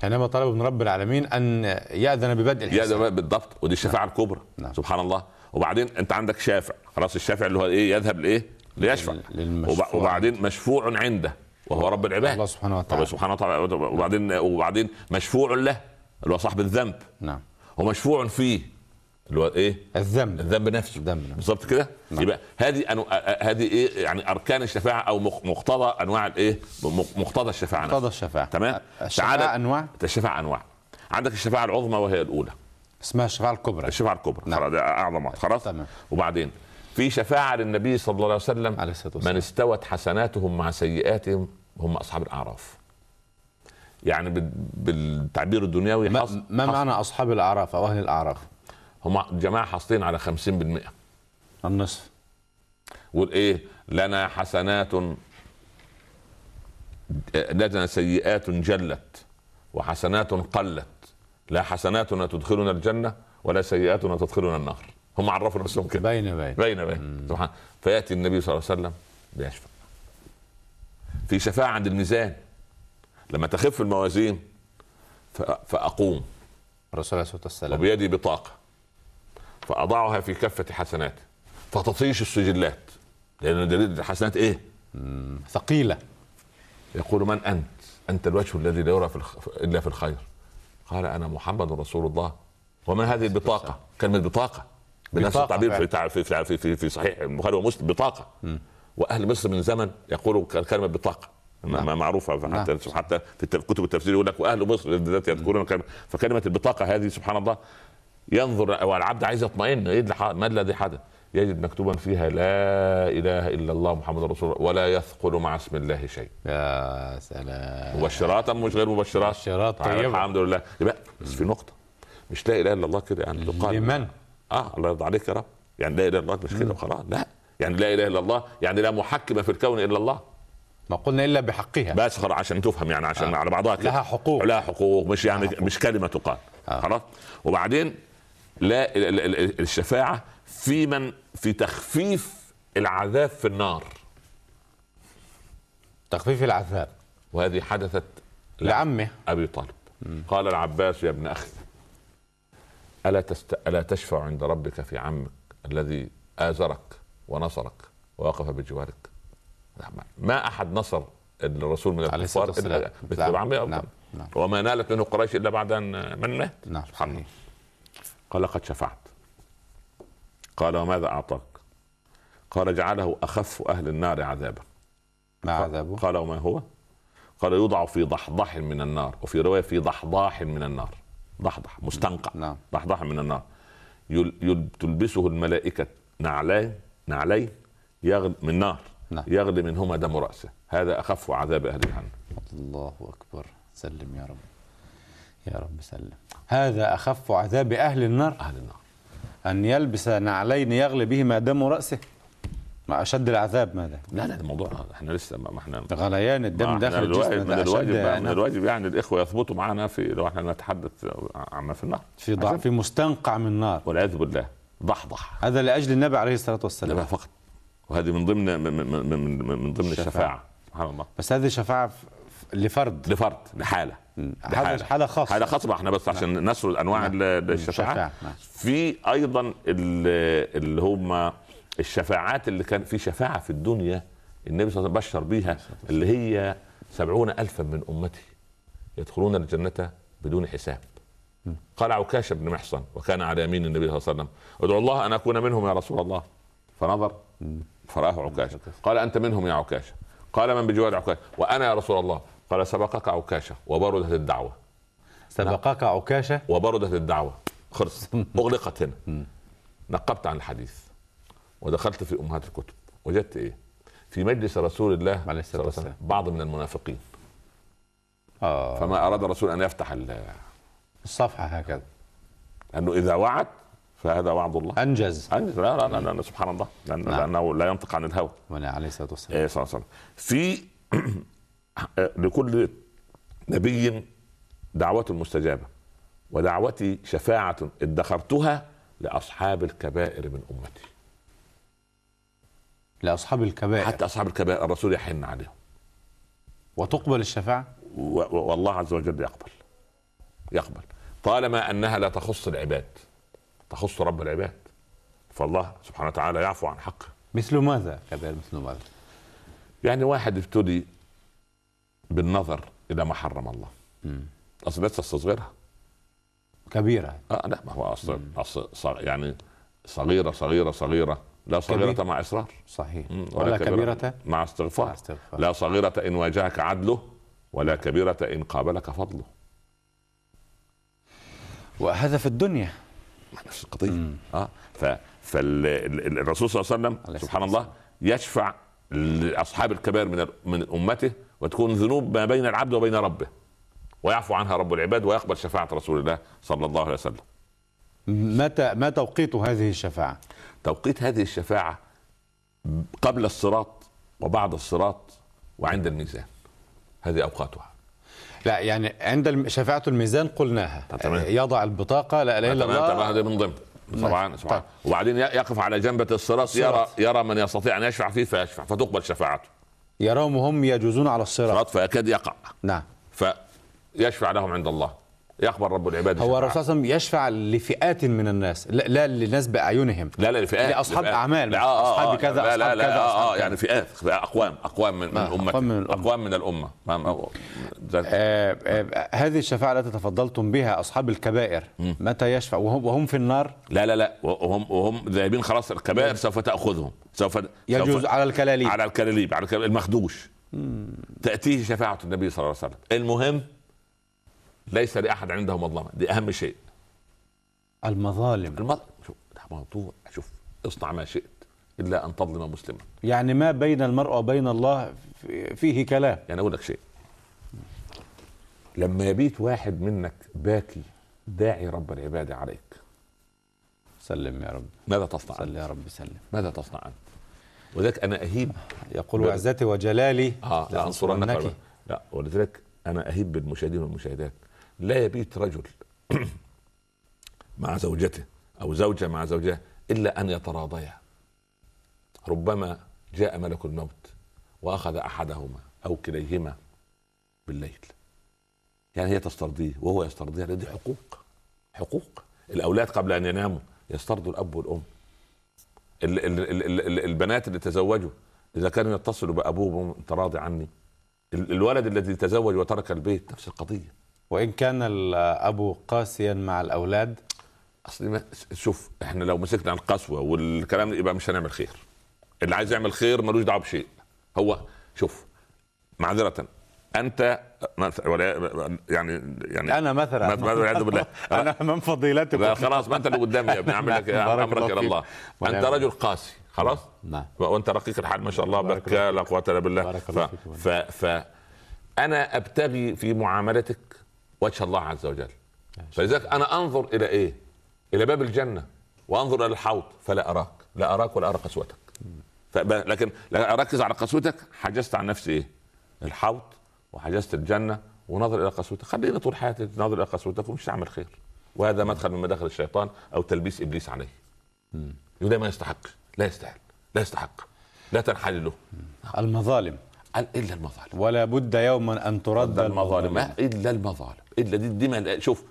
S2: حينما طلب من رب العالمين أن يأذن ببدء الحساب.
S3: ده بالضبط ودي الشفاعه الكبرى
S2: نعم.
S3: سبحان الله. وبعدين أنت عندك شافع خلاص الشافع اللي هو إيه يذهب لإيه؟ ليشفع.
S2: للمشفوع.
S3: وبعدين مشفوع عنده وهو رب العباد.
S2: الله سبحانه وتعالى.
S3: سبحانه وتعالى. وبعدين وبعدين مشفوع له اللي هو صاحب الذنب.
S2: نعم.
S3: ومشفوع فيه. اللي هو إيه؟
S2: الذنب.
S3: الذنب نفسه.
S2: الذنب نفسه.
S3: بالظبط كده؟
S2: نعم.
S3: يبقى هذه أنو... هذه إيه؟ يعني أركان الشفاعة أو مق- مقتضى أنواع الإيه؟ مق- مقتضى الشفاعة.
S2: مقتضى الشفاعة.
S3: تمام؟
S2: الشفاعة أنواع؟
S3: الشفاعة أنواع. عندك الشفاعة العظمى وهي الأولى.
S2: اسمها الشفاعة الكبرى.
S3: الشفاعة الكبرى.
S2: نعم.
S3: ده أعظم. خلاص؟
S2: تمام.
S3: وبعدين في شفاعة للنبي صلى الله عليه وسلم
S2: عليه الصلاة والسلام.
S3: من استوت حسناتهم مع سيئاتهم هم أصحاب الأعراف. يعني بال- بالتعبير الدنيوي
S2: ما,
S3: حص...
S2: ما
S3: حص-
S2: معنى أصحاب الأعراف أو أهل الأعراف؟
S3: هم جماعة حاصلين على 50%
S2: النصف.
S3: والايه لنا حسنات لنا سيئات جلت وحسنات قلت. لا حسناتنا تدخلنا الجنة ولا سيئاتنا تدخلنا النار. هم عرفوا نفسهم كده.
S2: بين بين
S3: بين بين سبحان فيأتي النبي صلى الله عليه وسلم بيشفع في شفاعة عند الميزان. لما تخف الموازين فأقوم.
S2: الرسول عليه الصلاة والسلام.
S3: وبيدي بطاقة. فأضعها في كفه حسناتي فتطيش السجلات لأن دليل الحسنات إيه؟
S2: ثقيلة
S3: يقول من أنت؟ أنت الوجه الذي لا يرى في الخ... إلا في الخير قال أنا محمد رسول الله وما هذه البطاقة؟ كلمة بطاقة بنفس التعبير في, في, في, في, في, صحيح البخاري ومسلم بطاقة وأهل مصر من زمن يقولوا كلمة بطاقة
S2: نعم.
S3: ما معروفة حتى
S2: نعم.
S3: حتى في كتب التفسير يقول لك وأهل مصر بالذات يذكرون فكلمة البطاقة هذه سبحان الله ينظر أو العبد عايز يطمئن إيه ما الذي حدث؟ يجد مكتوبا فيها لا إله إلا الله محمد رسول الله ولا يثقل مع اسم الله شيء.
S2: يا سلام.
S3: مبشرات أم مش غير مبشرات؟
S2: مبشرات
S3: طيب. الحمد لله. يبقى بس في نقطة. مش لا إله إلا الله كده يعني تقال.
S2: لمن
S3: آه الله يرضى عليك يا رب. يعني لا إله إلا الله مش كده وخلاص؟ لا. يعني لا إله إلا الله يعني لا محكم في الكون إلا الله.
S2: ما قلنا إلا بحقها.
S3: بس خلاص عشان تفهم يعني عشان
S2: آه.
S3: على بعضها كده.
S2: لها حقوق.
S3: لها حقوق مش يعني
S2: حقوق.
S3: مش كلمة تقال.
S2: آه.
S3: خلاص؟ وبعدين لا ال- ال- ال- الشفاعة في من في تخفيف العذاب في النار
S2: تخفيف العذاب
S3: وهذه حدثت
S2: لعمه
S3: أبي طالب قال العباس يا ابن أخي ألا تست... ألا تشفع عند ربك في عمك الذي آزرك ونصرك ووقف بجوارك ما أحد نصر الرسول من الكفار الا
S2: والسلام.
S3: مثل
S2: نعم.
S3: عمه
S2: نعم.
S3: طالب.
S2: نعم.
S3: وما نالت منه قريش إلا بعد ان من مات
S2: نعم
S3: سبحان الله. قال لقد شفعت. قال وماذا أعطاك؟ قال جعله أخف أهل النار عذابا.
S2: ما عذابه؟
S3: قال وما هو؟ قال يوضع في ضحضح من النار وفي رواية في ضحضاح من النار. ضحضح مستنقع.
S2: نعم.
S3: ضحضح من النار. يل تلبسه الملائكة نعلين نعلين يغل من نار.
S2: نعم.
S3: يغلي منهما دم رأسه. هذا أخف عذاب أهل جهنم
S2: الله أكبر. سلم يا رب. يا رب سلم. هذا أخف عذاب أهل النار.
S3: أهل النار.
S2: أن يلبس نعلين يغلي بهما دم رأسه. مع أشد العذاب ماذا؟
S3: لا لا ده موضوع إحنا لسه ما ما إحنا
S2: غليان
S3: ما
S2: الدم داخل الجسم
S3: من الواجب بقى من. الواجب يعني الإخوة يثبتوا معنا في لو إحنا نتحدث عما في النار.
S2: في ضع في مستنقع من نار
S3: والعياذ بالله. ضحضح.
S2: هذا لأجل النبي عليه الصلاة
S3: لا
S2: والسلام
S3: فقط. وهذه من ضمن من, من, من, من, من ضمن
S2: الشفاعة.
S3: الشفاعة. سبحان الله.
S2: بس هذه ف- لفرد.
S3: لفرد لحالة.
S2: هذا حاله خاصه
S3: حاله خاصه إحنا بس عشان نسرد أنواع
S2: نعم.
S3: الشفاعات.
S2: الشفاعة، نعم.
S3: في أيضا ال- اللي هم الشفاعات اللي كان في شفاعة في الدنيا النبي صلى الله عليه وسلم بشر بيها اللي هي سبعون ألفا من أمته يدخلون الجنة بدون حساب. قال عكاشة بن محصن وكان على يمين النبي صلى الله عليه وسلم ادعو الله أن أكون منهم يا رسول الله. فنظر. فرآه عكاشة. قال أنت منهم يا عكاشة. قال من بجوار عكاشة؟ وأنا يا رسول الله. قال سبقك عكاشة وبردت الدعوة.
S2: سبقك عكاشه
S3: وبردت الدعوة. خلص. <laughs> أغلقت هنا. نقبت عن الحديث. ودخلت في أمهات الكتب. وجدت إيه؟ في مجلس رسول الله
S2: عليه
S3: صلى الله
S2: الصلاة
S3: عليه وسلم بعض من المنافقين.
S2: آه.
S3: فما أراد الرسول أن يفتح ال-
S2: الصفحة هكذا.
S3: لأنه إذا وعد فهذا وعد الله.
S2: أنجز.
S3: لا لا لا, لا سبحان الله. لأن
S2: نعم.
S3: لأنه لا ينطق عن الهوى.
S2: عليه الصلاة والسلام.
S3: إيه صلى الله عليه وسلم. في <clears throat> <coughs> لكل نبي دعوة مستجابة ودعوتي شفاعة ادخرتها لأصحاب الكبائر من أمتي.
S2: لأصحاب الكبائر.
S3: حتى أصحاب الكبائر الرسول يحن عليهم.
S2: وتقبل الشفاعة؟
S3: و- والله عز وجل يقبل. يقبل. طالما أنها لا تخص العباد تخص رب العباد. فالله سبحانه وتعالى يعفو عن حقه.
S2: مثل ماذا كذلك مثل ماذا؟
S3: يعني واحد ابتلي بالنظر إلى ما حرم الله. أصل لا تستصغرها
S2: كبيرة.
S3: آه لا ما هو أصل أصل يعني صغيرة صغيرة صغيرة. لا صغيرة
S2: كبير.
S3: مع إصرار.
S2: صحيح.
S3: مم.
S2: ولا كبيرة
S3: مع استغفار
S2: مع استغفار.
S3: لا صغيرة إن واجهك عدله ولا كبيرة إن قابلك فضله.
S2: وهذا في الدنيا.
S3: نفس القضية. آه ف فالرسول صلى الله عليه وسلم سبحان الله يشفع لأصحاب الكبائر من من أمته وتكون ذنوب ما بين العبد وبين ربه ويعفو عنها رب العباد ويقبل شفاعة رسول الله صلى الله عليه وسلم.
S2: متى ما توقيت هذه الشفاعة
S3: توقيت هذه الشفاعة قبل الصراط وبعد الصراط وعند الميزان. هذه أوقاتها.
S2: لا يعني عند شفاعة الميزان قلناها
S3: تمام.
S2: يضع البطاقة لا إله إلا الله
S3: تمام هذا من ضمن طبعا
S2: طيب.
S3: سبحان وبعدين يقف على جنبة الصراط يرى. يرى من يستطيع أن يشفع فيه فيشفع فتقبل شفاعته.
S2: يراهم وهم يجوزون على الصراط.
S3: فيكاد يقع.
S2: نعم.
S3: فيشفع لهم عند الله. يقبل رب العباد
S2: هو. الرسول صلى الله عليه وسلم يشفع لفئات من الناس لا, لا للناس بأعينهم.
S3: لا لا لفئات
S2: لأصحاب
S3: لفئات.
S2: أعمال،
S3: لا آه
S2: أصحاب
S3: آه
S2: كذا،
S3: لا لا لا
S2: كذا،
S3: آه آه. يعني فئات أقوام أقوام من من
S2: آه، أمتي. من الأمة.
S3: أقوام من الأمة. ما- ما- ذات-
S2: آه آه هذه الشفاعة التي تفضلتم بها أصحاب الكبائر متى يشفع؟ وهم, وهم في النار؟
S3: لا لا لا. وهم وهم ذاهبين خلاص الكبائر سوف تأخذهم. سوف
S2: يجوز
S3: سوف
S2: على الكلاليب.
S3: على الكلاليب على الكلاليب المخدوش. تأتيه شفاعة النبي صلى الله عليه وسلم. المهم ليس لأحد عنده مظلمه دي أهم شيء.
S2: المظالم.
S3: المظلم شوف ده موضوع شوف اصنع ما شئت إلا أن تظلم مسلما.
S2: يعني ما بين المرء وبين الله في- فيه كلام.
S3: يعني أقول لك شيء. لما يبيت واحد منك باكي داعي رب العباد عليك.
S2: سلم يا رب.
S3: ماذا تصنع أنت؟
S2: صل يا رب سلم.
S3: ماذا تصنع أنت؟ وذلك أنا أهيب
S2: يقول وعزتي وجلالي
S3: آه لانصرنك لا ولذلك أنا أهيب بالمشاهدين والمشاهدات. لا يبيت رجل <clears throat> مع زوجته أو زوجة مع زوجها إلا أن يتراضيا. ربما جاء ملك الموت وأخذ أحدهما أو كليهما بالليل. يعني هي تسترضيه وهو يسترضيها لأن دي حقوق حقوق. الأولاد قبل أن يناموا يسترضوا الأب والأم. ال ال ال ال ال البنات اللي تزوجوا إذا كانوا يتصلوا بأبوهم انت راضي عني. ال- الولد الذي تزوج وترك البيت نفس القضية.
S2: وإن كان الأب قاسيا مع الأولاد؟
S3: أصل شوف إحنا لو مسكنا القسوة والكلام يبقى مش هنعمل خير. اللي عايز يعمل خير ملوش دعوة بشيء. هو شوف معذرة أنت ولا يعني يعني
S2: أنا مثلا.
S3: مث- والعياذ بالله. <laughs>
S2: أنا من فضيلتكم.
S3: لا خلاص ما أنت اللي قدامي يا ابني. أعمل لك <laughs> إيه؟ أمرك
S2: الله إلى.
S3: الله.
S2: أنت.
S3: رجل قاسي خلاص؟
S2: نعم.
S3: وأنت رقيق الحال ما شاء الله بكى لا قوه الا بالله. ف... ف... أنا أبتغي في معاملتك وجه الله عز وجل. فلذلك أنا أنظر إلى إيه؟ إلى باب الجنة وأنظر إلى الحوض فلا أراك. لا أراك ولا أرى قسوتك. فب... لكن لا أركز على قسوتك حجزت عن نفسي إيه؟ الحوض وحجزت الجنة ونظر إلى قسوتك. خلينا طول حياتي نظر إلى قسوتك ومش تعمل خير. وهذا مدخل من مداخل الشيطان أو تلبيس إبليس عليه. وده ما يستحقش لا يستاهل لا يستحق. لا تنحل له
S2: المظالم.
S3: قال إلا المظالم.
S2: ولا بد يوما أن ترد
S3: المظالم.
S2: المظالم.
S3: إلا المظالم. إلا دي, دي ما شوف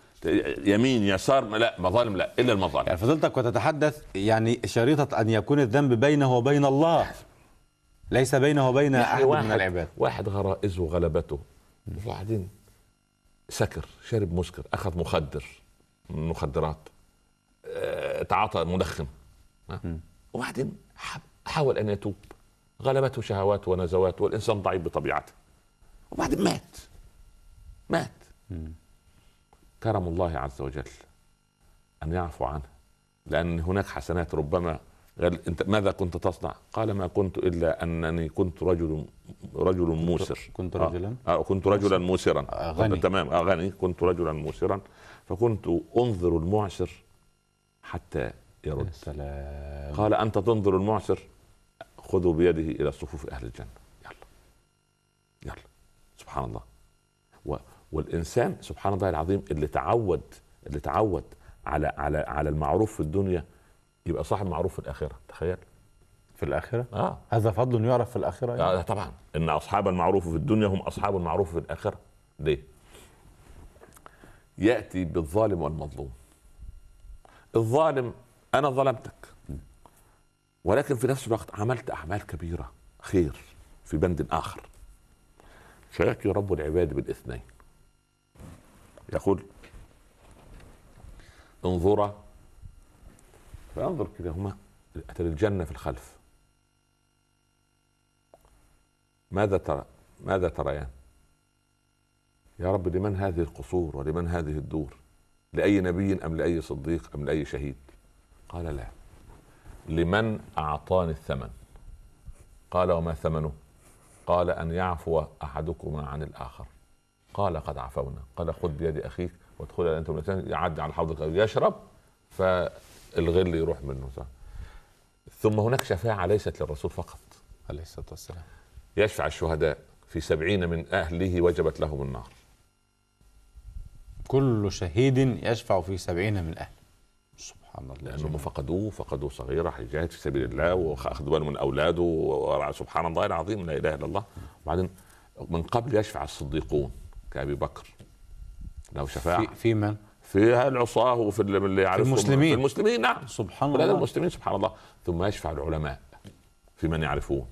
S3: يمين يسار لا مظالم لا. إلا المظالم.
S2: يعني فضلتك وتتحدث يعني شريطة أن يكون الذنب بينه وبين الله. ليس بينه وبين
S3: يعني
S2: أحد من العباد.
S3: واحد غرائزه غلبته وبعدين سكر شرب مسكر أخذ مخدر من المخدرات. آه، تعاطى مدخن؟ وبعدين حاول أن يتوب. غلبته شهوات ونزوات والإنسان ضعيف بطبيعته. وبعدين مات. مات. كرم الله عز وجل أن يعفو عنه لأن هناك حسنات ربما قال أنت ماذا كنت تصنع؟ قال ما كنت إلا أنني كنت رجل رجل موسر.
S2: كنت
S3: آه.
S2: رجلا؟
S3: آه كنت رجلا موسرا.
S2: آه، غني.
S3: تمام. آه غني. كنت رجلا موسرا. فكنت أنظر المعسر حتى يرد.
S2: سلام.
S3: قال أنت تنظر المعسر؟ خذوا بيده إلى صفوف أهل الجنة. يلا. يلا. سبحان الله. و والإنسان سبحان الله العظيم اللي تعود اللي تعود على على على المعروف في الدنيا يبقى صاحب معروف في الآخرة تخيل.
S2: في الآخرة؟
S3: آه.
S2: هذا فضل يعرف في الآخرة يعني.
S3: آه طبعا. إن أصحاب المعروف في الدنيا هم أصحاب المعروف في الآخرة. ليه؟ يأتي بالظالم والمظلوم. الظالم أنا ظلمتك. ولكن في نفس الوقت عملت أعمال كبيرة خير في بند آخر. فياتي رب العباد بالاثنين. يقول انظرا فينظر كلاهما أتى الجنة في الخلف. ماذا ترى؟ ماذا تريان؟ يا رب لمن هذه القصور ولمن هذه الدور؟ لأي نبي أم لأي صديق أم لأي شهيد؟ قال لا. لمن أعطاني الثمن؟ قال وما ثمنه؟ قال أن يعفو أحدكما عن الآخر. قال قد عفونا. قال خذ بيد أخيك وادخل أنتم يعدي على حوضك يشرب فالغل يروح منه صح؟ ثم هناك شفاعة ليست للرسول فقط.
S2: عليه الصلاة والسلام.
S3: يشفع الشهداء في سبعين من أهله وجبت لهم النار.
S2: كل شهيد يشفع في سبعين من أهله. سبحان الله.
S3: لأنهم فقدوه فقدوه صغيرة يجاهد في سبيل الله وأخذوا باله من أولاده وسبحان الله العظيم لا إله إلا الله. وبعدين من قبل يشفع الصديقون كأبي بكر. له شفاعة.
S2: في, في من؟
S3: في العصاة وفي اللي يعرفهم.
S2: المسلمين.
S3: في المسلمين نعم.
S2: سبحان الله.
S3: المسلمين سبحان الله. ثم يشفع العلماء في من يعرفون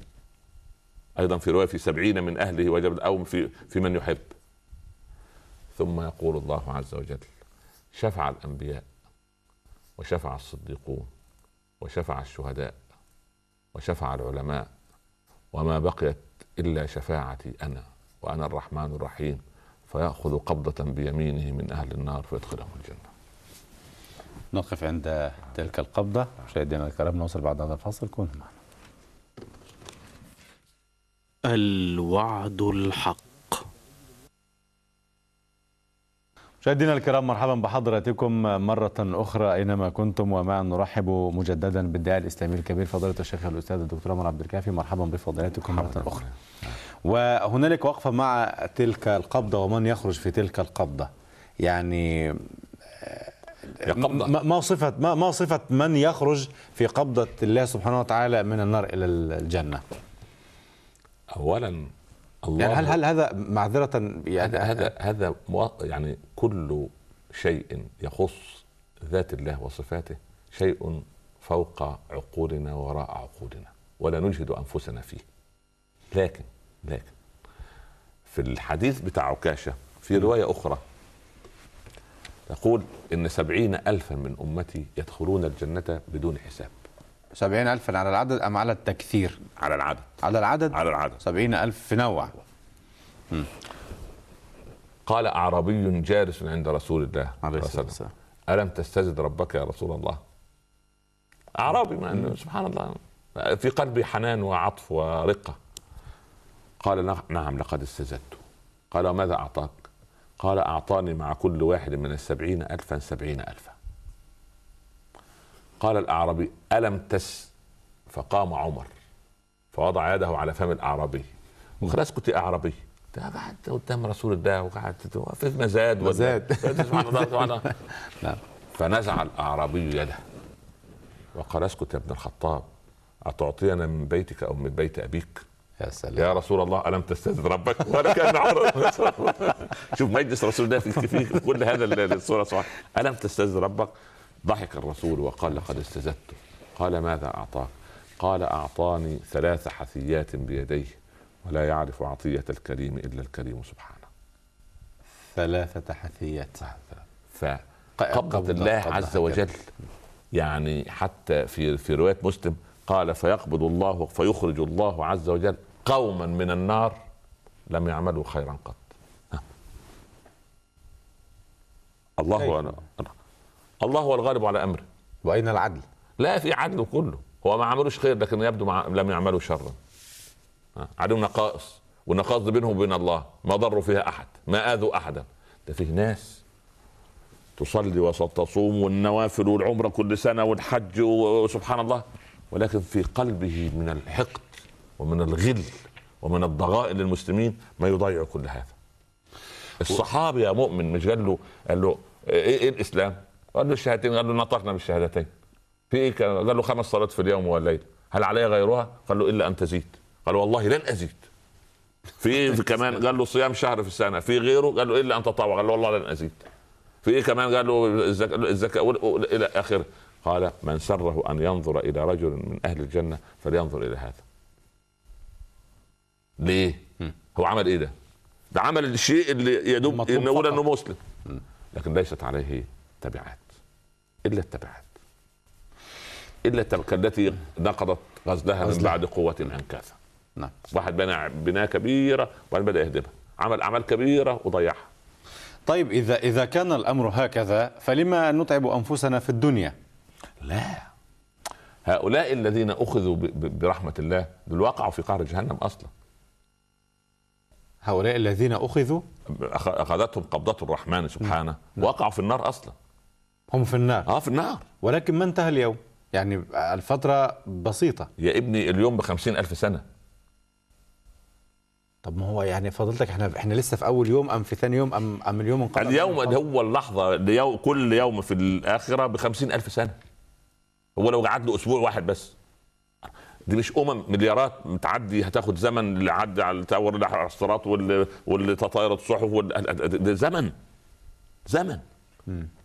S3: أيضا في رواية في سبعين من أهله وجب أو في في من يحب. ثم يقول الله عز وجل شفع الأنبياء وشفع الصديقون وشفع الشهداء وشفع العلماء وما بقيت إلا شفاعتي أنا وأنا الرحمن الرحيم. فيأخذ قبضة بيمينه من أهل النار فيدخلهم الجنة.
S2: نقف عند تلك القبضة. مشاهدينا الكرام نوصل بعد هذا الفاصل. كونوا معنا.
S4: الوعد الحق.
S2: مشاهدينا الكرام مرحبا بحضراتكم مرة أخرى أينما كنتم ومعا نرحب مجددا بالداعي الإسلامي الكبير فضيلة الشيخ الأستاذ الدكتور عمر عبد الكافي. مرحبا بفضيلتكم مرة أخرى. وهنالك وقفة مع تلك القبضة ومن يخرج في تلك القبضة؟ يعني
S3: قبضة.
S2: ما صفة ما صفة من يخرج في قبضة الله سبحانه وتعالى من النار إلى الجنة؟
S3: اولا الله
S2: يعني هل هل هذا معذرة يعني
S3: هذا هذا هذا مو- يعني كل شيء يخص ذات الله وصفاته شيء فوق عقولنا وراء عقولنا ولا نجهد أنفسنا فيه. لكن لكن في الحديث بتاع عكاشة في رواية أخرى تقول إن سبعين الفا من أمتي يدخلون الجنة بدون حساب.
S2: سبعين ألفا على العدد أم على التكثير؟
S3: على العدد.
S2: على العدد؟
S3: على العدد.
S2: سبعين ألف في نوع.
S3: قال أعرابي جالس عند رسول الله
S2: عليه
S3: عليه
S2: والسلام.
S3: وسلم ألم تستجد ربك يا رسول الله؟ أعرابي مع أنه سبحان الله. في قلبي حنان وعطف ورقة. قال نع- نعم لقد استزدت قال وماذا أعطاك؟ قال أعطاني مع كل واحد من السبعين ألفا سبعين ألفا. قال الأعرابي ألم تس فقام عمر فوضع يده على فم الأعرابي. وخلاص كنت أعرابي. قعدت قدام رسول الله وقعدت في مزاد
S2: مزاد. <laughs> <laughs> نعم.
S3: فنزع الأعرابي يده. وقال اسكت يا ابن الخطاب أتعطينا من بيتك أو من بيت أبيك؟
S2: يا سلام.
S3: يا رسول الله ألم تستأذن ربك؟ <laughs> ولا كان شوف مجلس رسول الله في, كل هذا ال- الصورة صح ألم تستأذن ربك؟ ضحك الرسول وقال لقد استزدت. قال ماذا أعطاك؟ قال أعطاني ثلاث حثيات بيديه ولا يعرف عطية الكريم إلا الكريم سبحانه.
S2: ثلاثة حثيات.
S3: فقبضة
S2: قبضة-
S3: الله
S2: قبضة
S3: عز. وجل. يعني حتى في في رواية مسلم قال فيقبض الله فيخرج الله عز وجل قوما من النار لم يعملوا خيرا قط. ها. الله
S2: كيف؟
S3: هو الله هو الغالب على أمره.
S2: وأين العدل؟
S3: لا في عدل كله. هو ما عملوش خير لكن يبدو مع... لم يعملوا شرا. ها، عليهم نقائص. والنقائص بينهم وبين الله. ما ضروا فيها أحد. ما آذوا أحدا. ده فيه ناس تصلي وتصوم والنوافل والعمرة كل سنة والحج وسبحان الله. ولكن في قلبه من الحقد ومن الغل ومن الضغائن للمسلمين ما يضيع كل هذا. الصحابي يا مؤمن مش قال له قال له إيه, إيه الإسلام؟ قال له الشهادتين قال له نطقنا بالشهادتين. في إيه؟ قال له خمس صلوات في اليوم والليل هل علي غيرها؟ قال له إلا أن تزيد. قال والله لن أزيد. في, في كمان؟ قال له صيام شهر في السنة. في غيره؟ قال له إلا أن تطوع. قال له والله لن أزيد. في إيه كمان؟ قال له الزكاة إلى آخره. قال من سره أن ينظر إلى رجل من أهل الجنة فلينظر إلى هذا. ليه؟ هو عمل إيه ده؟ ده عمل الشيء اللي يدوب نقول إنه مسلم. لكن ليست عليه تبعات إلا التبعات إلا التي نقضت غزلها من بعد قوة انكاثا نعم. واحد بنى بنايه كبيره وبعدين بدأ يهدمها. عمل أعمال كبيرة وضيعها.
S2: طيب إذا إذا كان الأمر هكذا فلما نتعب أنفسنا في الدنيا؟
S3: لا. هؤلاء الذين أخذوا برحمة الله دول وقعوا في قعر جهنم أصلا.
S2: هؤلاء الذين أخذوا؟
S3: أخذتهم قبضة الرحمن سبحانه. نعم. وقعوا في النار أصلا.
S2: هم في النار.
S3: آه في النار.
S2: ولكن ما انتهى اليوم؟ يعني الفترة بسيطة.
S3: يا ابني اليوم بخمسين ألف سنة.
S2: طب ما هو يعني فضلتك إحنا إحنا لسه في أول يوم أم في ثاني يوم أم أم اليوم
S3: انقضى اليوم هو اللحظة اليوم كل يوم في الآخرة بخمسين ألف سنة. هو لو قعد له أسبوع واحد بس. دي مش أمم مليارات متعدي هتاخد زمن اللي عدى على الصراط واللي واللي تطايرت الصحف ده زمن. زمن.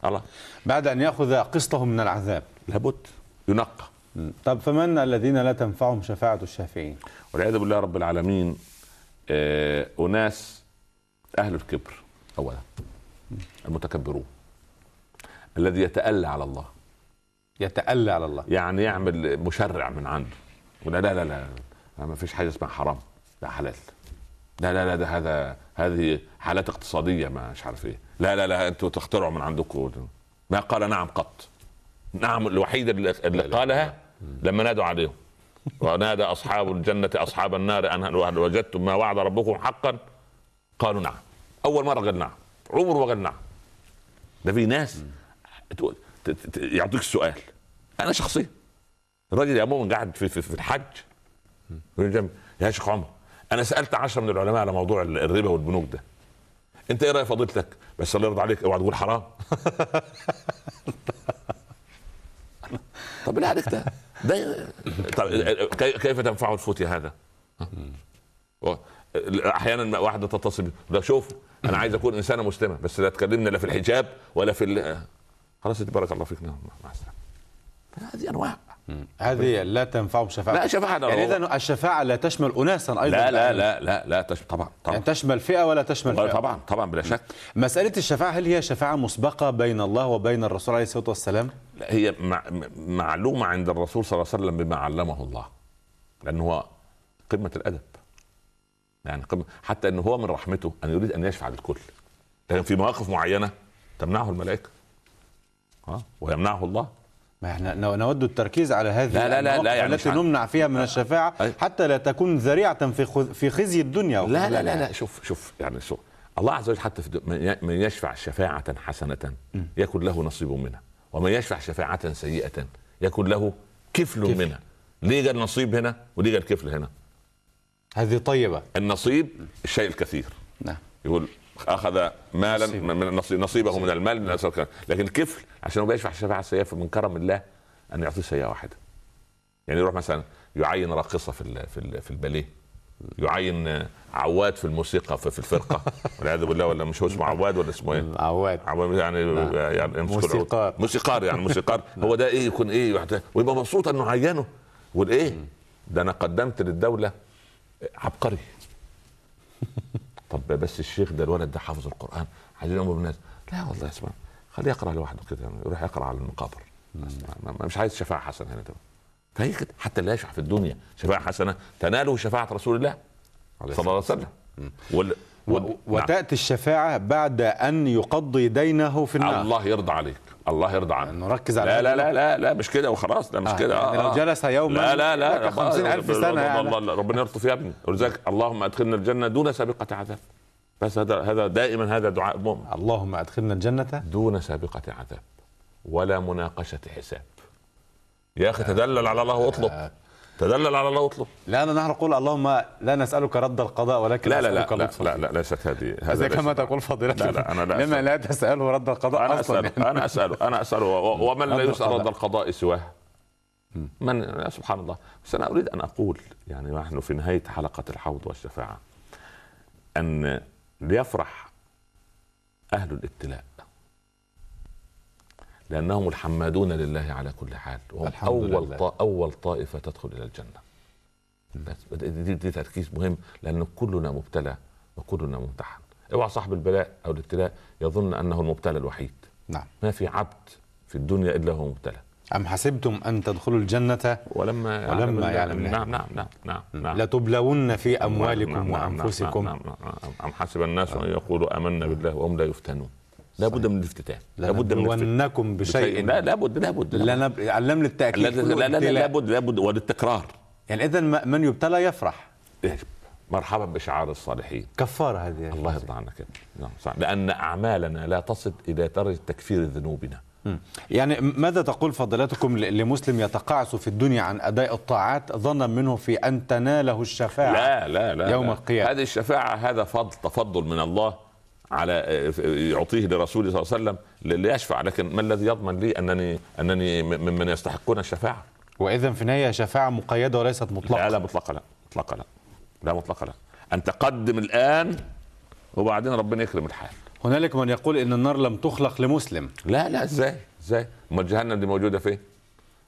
S2: الله. بعد أن يأخذ قسطه من العذاب.
S3: لابد. ينقى.
S2: طب فمن الذين لا تنفعهم شفاعة الشافعين؟
S3: والعياذ بالله رب العالمين آه أناس أهل الكبر اولا. المتكبرون. الذي يتألى على الله.
S2: يتألى على الله.
S3: يعني يعمل مشرع من عنده. ولا لا لا لا ما فيش حاجة اسمها حرام لا حلال. لا لا لا ده هذا هذه حالات اقتصادية ما مش عارف إيه. لا لا لا أنتوا تخترعوا من عندكم. ما قال نعم قط. نعم الوحيده اللي, اللي قالها لما نادوا عليهم. ونادى أصحاب الجنة أصحاب النار أن هل وجدتم ما وعد ربكم حقا. قالوا نعم. أول مرة قال نعم. عمره ما قال نعم. ده في ناس يعطيك السؤال أنا شخصيا. الراجل يا مؤمن قاعد في, في, في الحج. يا شيخ عمر أنا سألت عشرة من العلماء على موضوع الربا والبنوك ده. أنت إيه رأي فضيلتك؟ بس الله يرضى عليك أوعى تقول حرام. <laughs> طب بالله عليك ده؟ ده طب كيف تنفعه الفتية هذا؟ أحيانا واحدة تتصل لا شوف أنا عايز أكون إنسانة مسلمة بس لا تكلمني لا في الحجاب ولا في خلاص بارك الله فيك. نعم مع السلامة. هذه أنواع.
S2: هذه لا تنفع بشفاعة.
S3: لا شفاعة
S2: يعني إذا الشفاعة لا تشمل أناسا أيضا.
S3: لا لا لا لا لا تشمل طبعا طبعا.
S2: يعني تشمل فئة ولا تشمل فئة؟
S3: طبعا طبعا بلا شك.
S2: مسألة الشفاعة هل هي شفاعة مسبقة بين الله وبين الرسول عليه الصلاة والسلام؟
S3: لا هي معلومة عند الرسول صلى الله عليه وسلم بما علمه الله لأنه هو قمة الأدب. يعني قمة حتى أنه هو من رحمته أن يريد أن يشفع للكل. لكن في مواقف معينة تمنعه الملائكة. ها ويمنعه الله.
S2: ما إحنا نود التركيز على هذه
S3: لا لا لا, لا
S2: يعني التي نمنع فيها من الشفاعة حتى لا تكون ذريعة في في خزي الدنيا.
S3: لا لا لا لا شوف شوف يعني شوف. الله عز وجل حتى في من يشفع شفاعة حسنة يكن له نصيب منها. ومن يشفع شفاعة سيئة يكن له كفل, كفل. منها. ليه قال نصيب هنا؟ وليه قال كفل هنا؟
S2: هذه طيبة.
S3: النصيب الشيء الكثير. نعم. يقول أخذ مالا من نصيبه من المال لكن الكفل عشان هو بيشفع الشفاعه السيئة من كرم الله أن يعطيه سيئة واحدة. يعني يروح مثلا يعين راقصة في في في الباليه. يعين عواد في الموسيقى في, في الفرقة. <laughs> والعياذ بالله ولا مش هو اسمه عواد ولا اسمه إيه؟
S2: عواد.
S3: عواد يعني. يعني
S2: موسيقار.
S3: موسيقار يعني موسيقار. <laughs> هو ده إيه يكون إيه ويبقى مبسوط إنه عينه. والإيه؟ ده أنا قدمت للدولة عبقري. طب بس الشيخ ده الولد ده حافظ القرآن عايزين أمر الناس. لا والله اسمع خليه يقرأ لوحده كده يروح يقرأ على المقابر. مش عايز شفاعة حسنة هنا طبعا فهي كده حتى لا يشفع في الدنيا شفاعة حسنة تناله شفاعة رسول الله صلى الله عليه وسلم.
S2: نعم. وتأتي الشفاعة بعد أن يقضي دينه في النار.
S3: الله يرضى عليك. الله يرضى عنك.
S2: نركز
S3: على لا لا لا لا لا مش كده وخلاص لا مش آه كده.
S2: يعني لو جلس يوما
S3: لا لا لا
S2: 50000 سنة
S3: يعني. ربنا يلطف يا ابني. ولذلك اللهم أدخلنا الجنة دون سابقة عذاب. بس هذا هذا دائما هذا دعاء مؤمن.
S2: اللهم أدخلنا الجنة
S3: دون سابقة عذاب. ولا مناقشة حساب. يا أخي تدلل على الله واطلب. آه. تدلل على الله واطلب.
S2: لا نحن نقول اللهم لا نسألك رد القضاء ولكن
S3: لا لا لا لا, لا, لا ليست هذه
S2: هذا كما تقول فضيلتك لا لا أنا لا لما لا تسأله رد القضاء
S3: أنا اساله يعني. أنا اساله أنا اساله ومن لا يسأل رد القضاء. سواه؟ من؟ سبحان الله. بس أنا أريد أن أقول يعني نحن في نهاية حلقة الحوض والشفاعة أن ليفرح أهل الابتلاء. لأنهم الحمادون لله على كل حال. وهم أول
S2: لله.
S3: طا أول طائفة تدخل إلى الجنة. بس دي, دي تركيز مهم لأن كلنا مبتلى وكلنا ممتحن. اوعى صاحب البلاء أو الابتلاء يظن أنه المبتلى الوحيد.
S2: نعم.
S3: ما في عبد في الدنيا إلا هو مبتلى.
S2: أم حسبتم أن تدخلوا الجنة
S3: ولما
S2: ولما يعلم الله.
S3: نعم نعم نعم نعم, نعم.
S2: لتبلون في أموالكم
S3: نعم، نعم، نعم،
S2: وأنفسكم.
S3: نعم، نعم، نعم. أم حسب الناس أن يقولوا آمنا بالله وهم لا يفتنون. لابد من الافتتان لابد من
S2: لنبلونكم بشيء.
S3: لا لابد لابد.
S2: لا نب... علم
S3: لا لا لا, لا. لابد لابد. وللتكرار
S2: يعني إذا من يبتلى يفرح.
S3: يجب مرحبا بشعار الصالحين.
S2: كفارة هذه.
S3: الله يرضى عنك. نعم صح. لأن أعمالنا لا تصل إلى درجة تكفير ذنوبنا.
S2: يعني ماذا تقول فضيلتكم لمسلم يتقاعس في الدنيا عن أداء الطاعات ظنا منه في أن تناله الشفاعة
S3: لا لا لا
S2: يوم
S3: لا.
S2: القيامة.
S3: هذه الشفاعة هذا فضل تفضل من الله. على يعطيه لرسوله صلى الله عليه وسلم ليشفع. لكن ما الذي يضمن لي أنني أنني ممن يستحقون الشفاعة؟
S2: وإذا في النهاية شفاعة مقيدة وليست مطلقة.
S3: لا لا مطلقة لا مطلقة لا لا مطلقة لا. أن تقدم الآن وبعدين ربنا يكرم الحال.
S2: هنالك من يقول إن النار لم تخلق لمسلم.
S3: لا لا إزاي؟ إزاي؟ أمال جهنم دي موجودة فين؟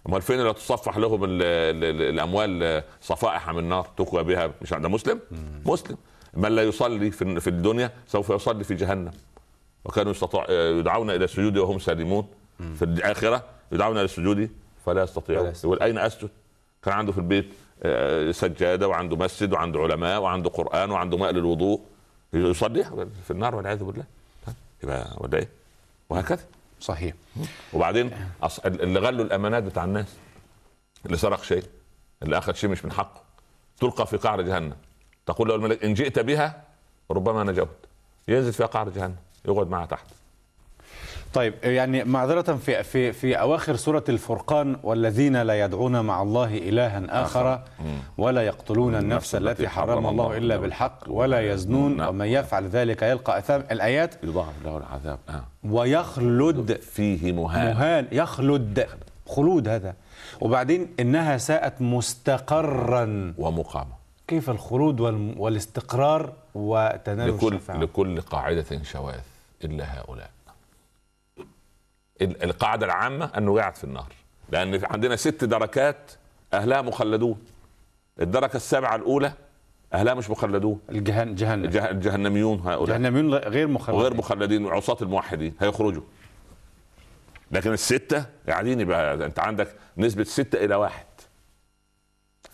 S3: أمال فين اللي تصفح لهم ال ال ال الأموال صفائح من النار تقوى بها؟ مش ده مسلم؟ مسلم. من لا يصلي في الدنيا سوف يصلي في جهنم. وكانوا يستطيع يدعون إلى السجود وهم سالمون. في الآخرة يدعون إلى السجود فلا يستطيعون. يقول اين أسجد. كان عنده في البيت آه، سجادة وعنده مسجد وعنده علماء وعنده قرآن وعنده ماء للوضوء. يصلي في النار والعياذ بالله. يبقى ولا إيه وهكذا.
S2: صحيح.
S3: وبعدين. اللي غلوا الأمانات بتاع الناس اللي سرق شيء اللي أخذ شيء مش من حقه تلقى في قعر جهنم. تقول له الملك إن جئت بها ربما نجوت. ينزل في قعر جهنم يقعد معها تحت.
S2: طيب يعني معذرة في في في أواخر سورة الفرقان والذين لا يدعون مع الله إلها آخر ولا يقتلون النفس التي حرم الله إلا بالحق ولا يزنون
S3: نعم.
S2: ومن يفعل ذلك يلقى أثام. الآيات
S3: يضاعف له العذاب. آه.
S2: ويخلد
S3: فيه مهان.
S2: مهان. يخلد. خلود هذا. وبعدين إنها ساءت مستقرا.
S3: ومقامه
S2: كيف الخلود وال- والاستقرار وتنال
S3: لكل
S2: الشفاعة؟
S3: لكل قاعدة شواذ إلا هؤلاء. ال- القاعدة العامة أنه قاعد في النار في- عندنا ست دركات أهلها مخلدون. الدركة السابعة الأولى أهلها مش مخلدون.
S2: الجهن جهنم.
S3: الجه- الجهنميون هؤلاء.
S2: جهنميون غير مخلدين.
S3: وغير مخلدين عصاة الموحدين هيخرجوا. لكن الستة قاعدين يبقى أنت عندك نسبة ستة إلى واحد.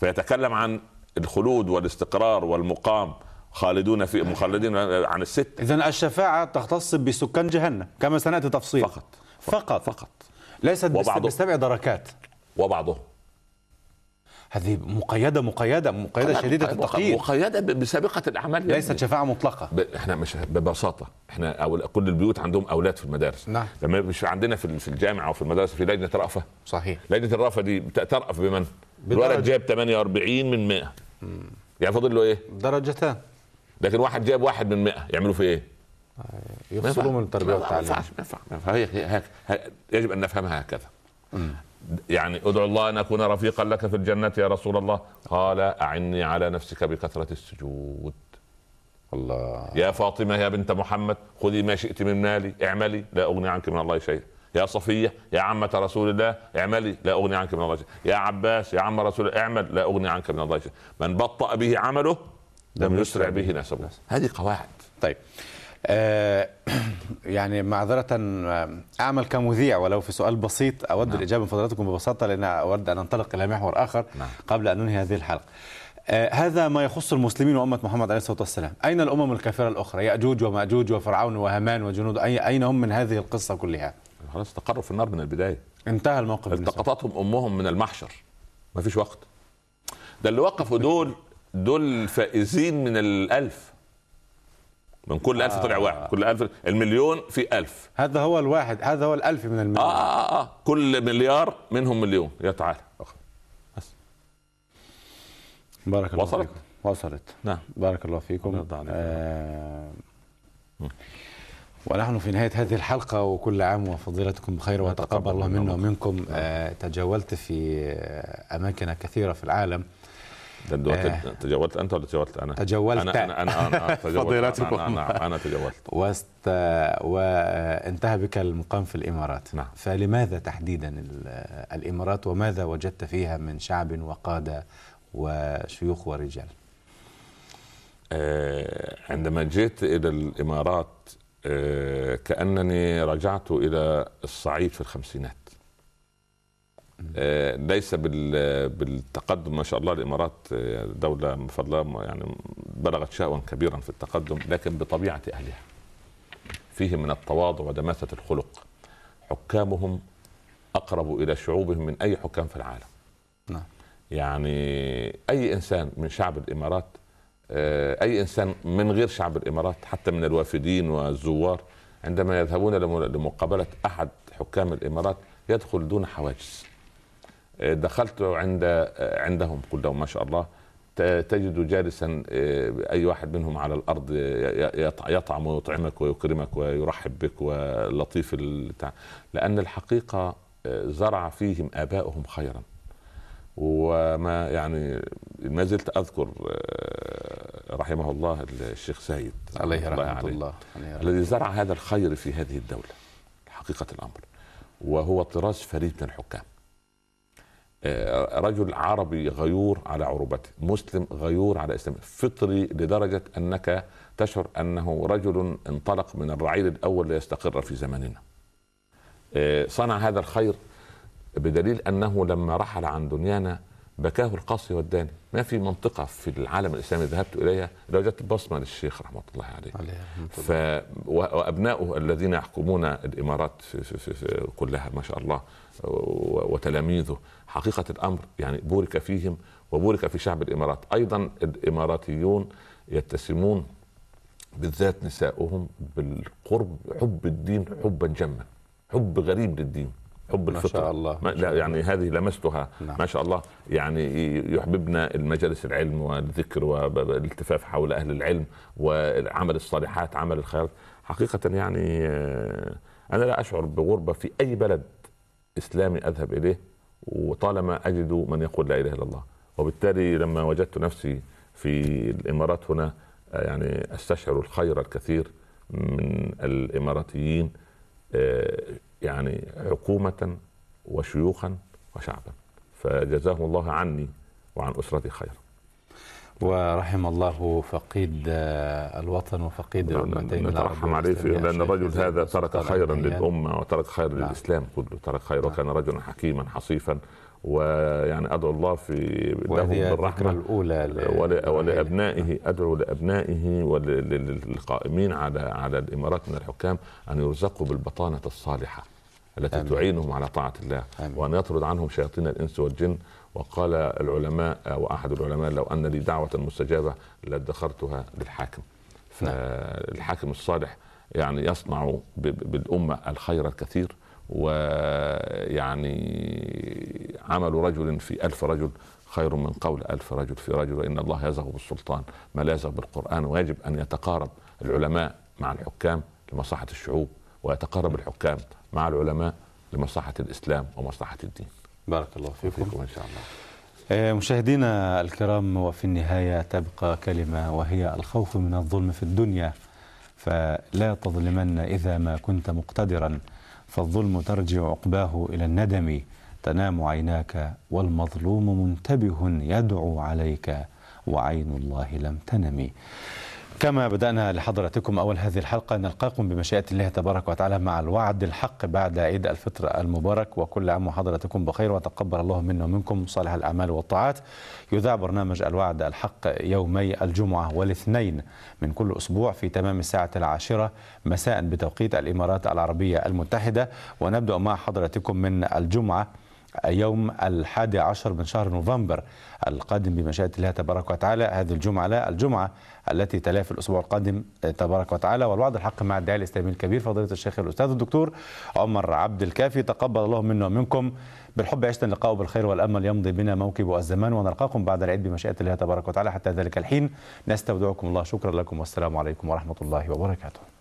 S3: فيتكلم عن الخلود والاستقرار والمقام خالدون في مخلدين عن الست.
S2: إذا الشفاعة تختص بسكان جهنم كما سنأتي تفصيل
S3: فقط.
S2: فقط.
S3: فقط.
S2: ليست. بسبع دركات.
S3: وبعضهم
S2: هذه مقيدة مقيدة مقيدة شديدة التقييد
S3: مقيدة ب- بسابقة الأعمال.
S2: ليست شفاعة مطلقة.
S3: ب... إحنا مش ببساطة إحنا أول... كل البيوت عندهم أولاد في المدارس.
S2: نعم.
S3: لما مش عندنا في في الجامعة أو في المدرسة في لجنة رأفه
S2: صحيح.
S3: لجنة الرأفة دي ترأف بمن؟ الولد جاب 48 من 100 يعني فاضل له إيه؟
S2: درجتان.
S3: لكن واحد جاب واحد من 100 يعملوا فيه إيه؟
S2: يفصلوا من التربية
S3: ما
S2: والتعليم.
S3: ينفعش ما ينفع. ما ينفع. هي هي هي يجب أن نفهمها هكذا. يعني ادعو الله أن أكون رفيقا لك في الجنة يا رسول الله. قال أعني على نفسك بكثرة السجود.
S2: الله.
S3: يا فاطمة يا بنت محمد خذي ما شئت من مالي اعملي لا أغني عنك من الله شيئا. يا صفية يا عمة رسول الله اعملي لا أغني عنك من الله شيئا. يا عباس يا عم رسول الله اعمل لا أغني عنك من الله شيئا. من بطأ به عمله لم يسرع به نسبه. هذه قواعد.
S2: طيب. آه <clears throat> يعني معذرة آه، أعمل كمذيع ولو في سؤال بسيط أود
S3: نعم.
S2: الإجابة من فضلاتكم ببساطة لأن أود أن أنطلق إلى محور آخر
S3: نعم.
S2: قبل أن ننهي هذه الحلقة. آه هذا ما يخص المسلمين وأمة محمد عليه الصلاة والسلام. أين الأمم الكافرة الأخرى؟ يأجوج ومأجوج وفرعون وهامان وجنود. أي أين هم من هذه القصة كلها؟
S3: خلاص استقروا في النار من البداية.
S2: انتهى الموقف.
S3: التقطتهم أمهم من المحشر. ما فيش وقت. ده اللي وقفوا دول دول فائزين من الألف. من كل ألف طلع واحد. كل ألف المليون في ألف.
S2: هذا هو الواحد هذا هو الألف من
S3: آه,
S2: المليون
S3: آه, آه. كل مليار منهم مليون. يا تعالى. بس.
S2: بارك الله
S3: وصلت؟
S2: فيكم. وصلت.
S3: نعم.
S2: بارك الله فيكم. آه ونحن في نهاية هذه الحلقة وكل عام وفضيلتكم بخير وتقبل الله منا ومنكم. آه تجولت في أماكن كثيرة في العالم.
S3: آه تجولت أنت ولا تجولت أنا؟
S2: تجولت.
S3: أنا أنا أنا, أنا تجولت.
S2: فضيلتكم.
S3: أنا, أنا, أنا تجولت.
S2: وست وانتهى بك المقام في الإمارات.
S3: نعم.
S2: فلماذا تحديدا الإمارات وماذا وجدت فيها من شعب وقادة وشيوخ ورجال؟
S3: آه عندما جئت إلى الإمارات آه كأنني رجعت إلى الصعيد في الخمسينات. آه، ليس بالتقدم ما شاء الله الإمارات آه، دولة بفضل يعني بلغت شأوا كبيرا في التقدم لكن بطبيعة أهلها. فيه من التواضع ودماثة الخلق. حكامهم أقرب إلى شعوبهم من أي حكام في العالم.
S2: نعم.
S3: يعني أي إنسان من شعب الإمارات أي إنسان من غير شعب الإمارات حتى من الوافدين والزوار عندما يذهبون لمقابلة أحد حكام الإمارات يدخل دون حواجز. دخلت عند عندهم كلهم ما شاء الله تجد جالسا آه، أي واحد منهم على الأرض يطعم ويطعمك ويكرمك ويرحب بك ولطيف لأن الحقيقة آه، زرع فيهم ابائهم خيرا. وما يعني ما زلت أذكر آه، رحمه الله الشيخ سيد.
S2: عليه رحمة الله, الله.
S3: الذي زرع هذا الخير في هذه الدولة حقيقة الأمر وهو طراز فريد من الحكام. آه، رجل عربي غيور على عروبته مسلم غيور على إسلامه فطري لدرجة أنك تشعر أنه رجل انطلق من الرعيل الأول ليستقر في زماننا. آه، صنع هذا الخير بدليل أنه لما رحل عن دنيانا بكاه القاصي والداني. ما في منطقة في العالم الإسلامي ذهبت إليها إلا وجدت بصمة للشيخ رحمة الله عليه, عليه ف... وأبناؤه الذين يحكمون الإمارات في, في, في, في كلها ما شاء الله وتلاميذه. حقيقة الأمر يعني بورك فيهم وبورك في شعب الإمارات. أيضا الإماراتيون يتسمون بالذات نساؤهم بالقرب حب الدين حبا جما حب غريب للدين. حب الفطر.
S2: ما شاء الله
S3: ما لا يعني هذه لمستها نعم. ما شاء الله. يعني يحببنا المجالس العلم والذكر والالتفاف حول أهل العلم وعمل الصالحات عمل الخيرات. حقيقة يعني آه، أنا لا أشعر بغربة في أي بلد إسلامي أذهب إليه وطالما أجد من يقول لا إله إلا الله. وبالتالي لما وجدت نفسي في الإمارات هنا آه، يعني أستشعر الخير الكثير من الإماراتيين آه، يعني حكومه وشيوخا وشعبا. فجزاهم الله عني وعن أسرتي خيرا.
S2: ورحم الله فقيد الوطن وفقيد
S3: الامتين نترحم عليه لأن الرجل هذا ترك خيرا للأمة وترك خيرا نعم. للإسلام كله. ترك خيرا نعم. وكان رجلا حكيما حصيفا. ويعني أدعو الله في
S2: لهم بالرحمة الأولى
S3: ولأبنائه أدعو لأبنائه وللقائمين على على الإمارات من الحكام أن يرزقوا بالبطانة الصالحة التي آمين. تعينهم على طاعة الله آمين. وأن يطرد عنهم شياطين الإنس والجن وقال العلماء أو أحد العلماء لو أن لي دعوة مستجابة لادخرتها للحاكم نعم. فالحاكم الصالح يعني يصنع بالأمة الخير الكثير ويعني عمل رجل في ألف رجل خير من قول ألف رجل في رجل وإن الله يزغ بالسلطان ما لا يزغ بالقرآن. ويجب أن يتقارب العلماء مع الحكام لمصلحة الشعوب ويتقارب الحكام مع العلماء لمصلحة الإسلام ومصلحة الدين.
S2: بارك الله فيكم, فيكم
S3: إن شاء الله.
S2: آه، مشاهدينا الكرام وفي النهاية تبقى كلمة وهي الخوف من الظلم في الدنيا فلا تظلمن إذا ما كنت مقتدرا. فالظلم ترجع عقباه إلى الندم. تنام عيناك والمظلوم منتبه يدعو عليك وعين الله لم تنم. كما بدأنا لحضراتكم أول هذه الحلقة نلقاكم بمشيئة الله تبارك وتعالى مع الوعد الحق بعد عيد الفطر المبارك. وكل عام وحضراتكم بخير وتقبل الله منا ومنكم صالح الأعمال والطاعات. يذاع برنامج الوعد الحق يومي الجمعة والاثنين من كل أسبوع في تمام الساعة العاشرة مساء بتوقيت الإمارات العربية المتحدة. ونبدأ مع حضراتكم من الجمعة يوم الحادي عشر من شهر نوفمبر القادم بمشيئة الله تبارك وتعالى. هذه الجمعة لا الجمعة التي تليها في الأسبوع القادم تبارك وتعالى. والوعد الحق مع الداعي الإسلامي الكبير فضيلة الشيخ الأستاذ الدكتور عمر عبد الكافي. تقبل الله منا ومنكم بالحب عشنا اللقاء بالخير والأمل يمضي بنا موكب الزمان ونلقاكم بعد العيد بمشيئة الله تبارك وتعالى. حتى ذلك الحين نستودعكم الله. شكرا لكم والسلام عليكم ورحمة الله وبركاته.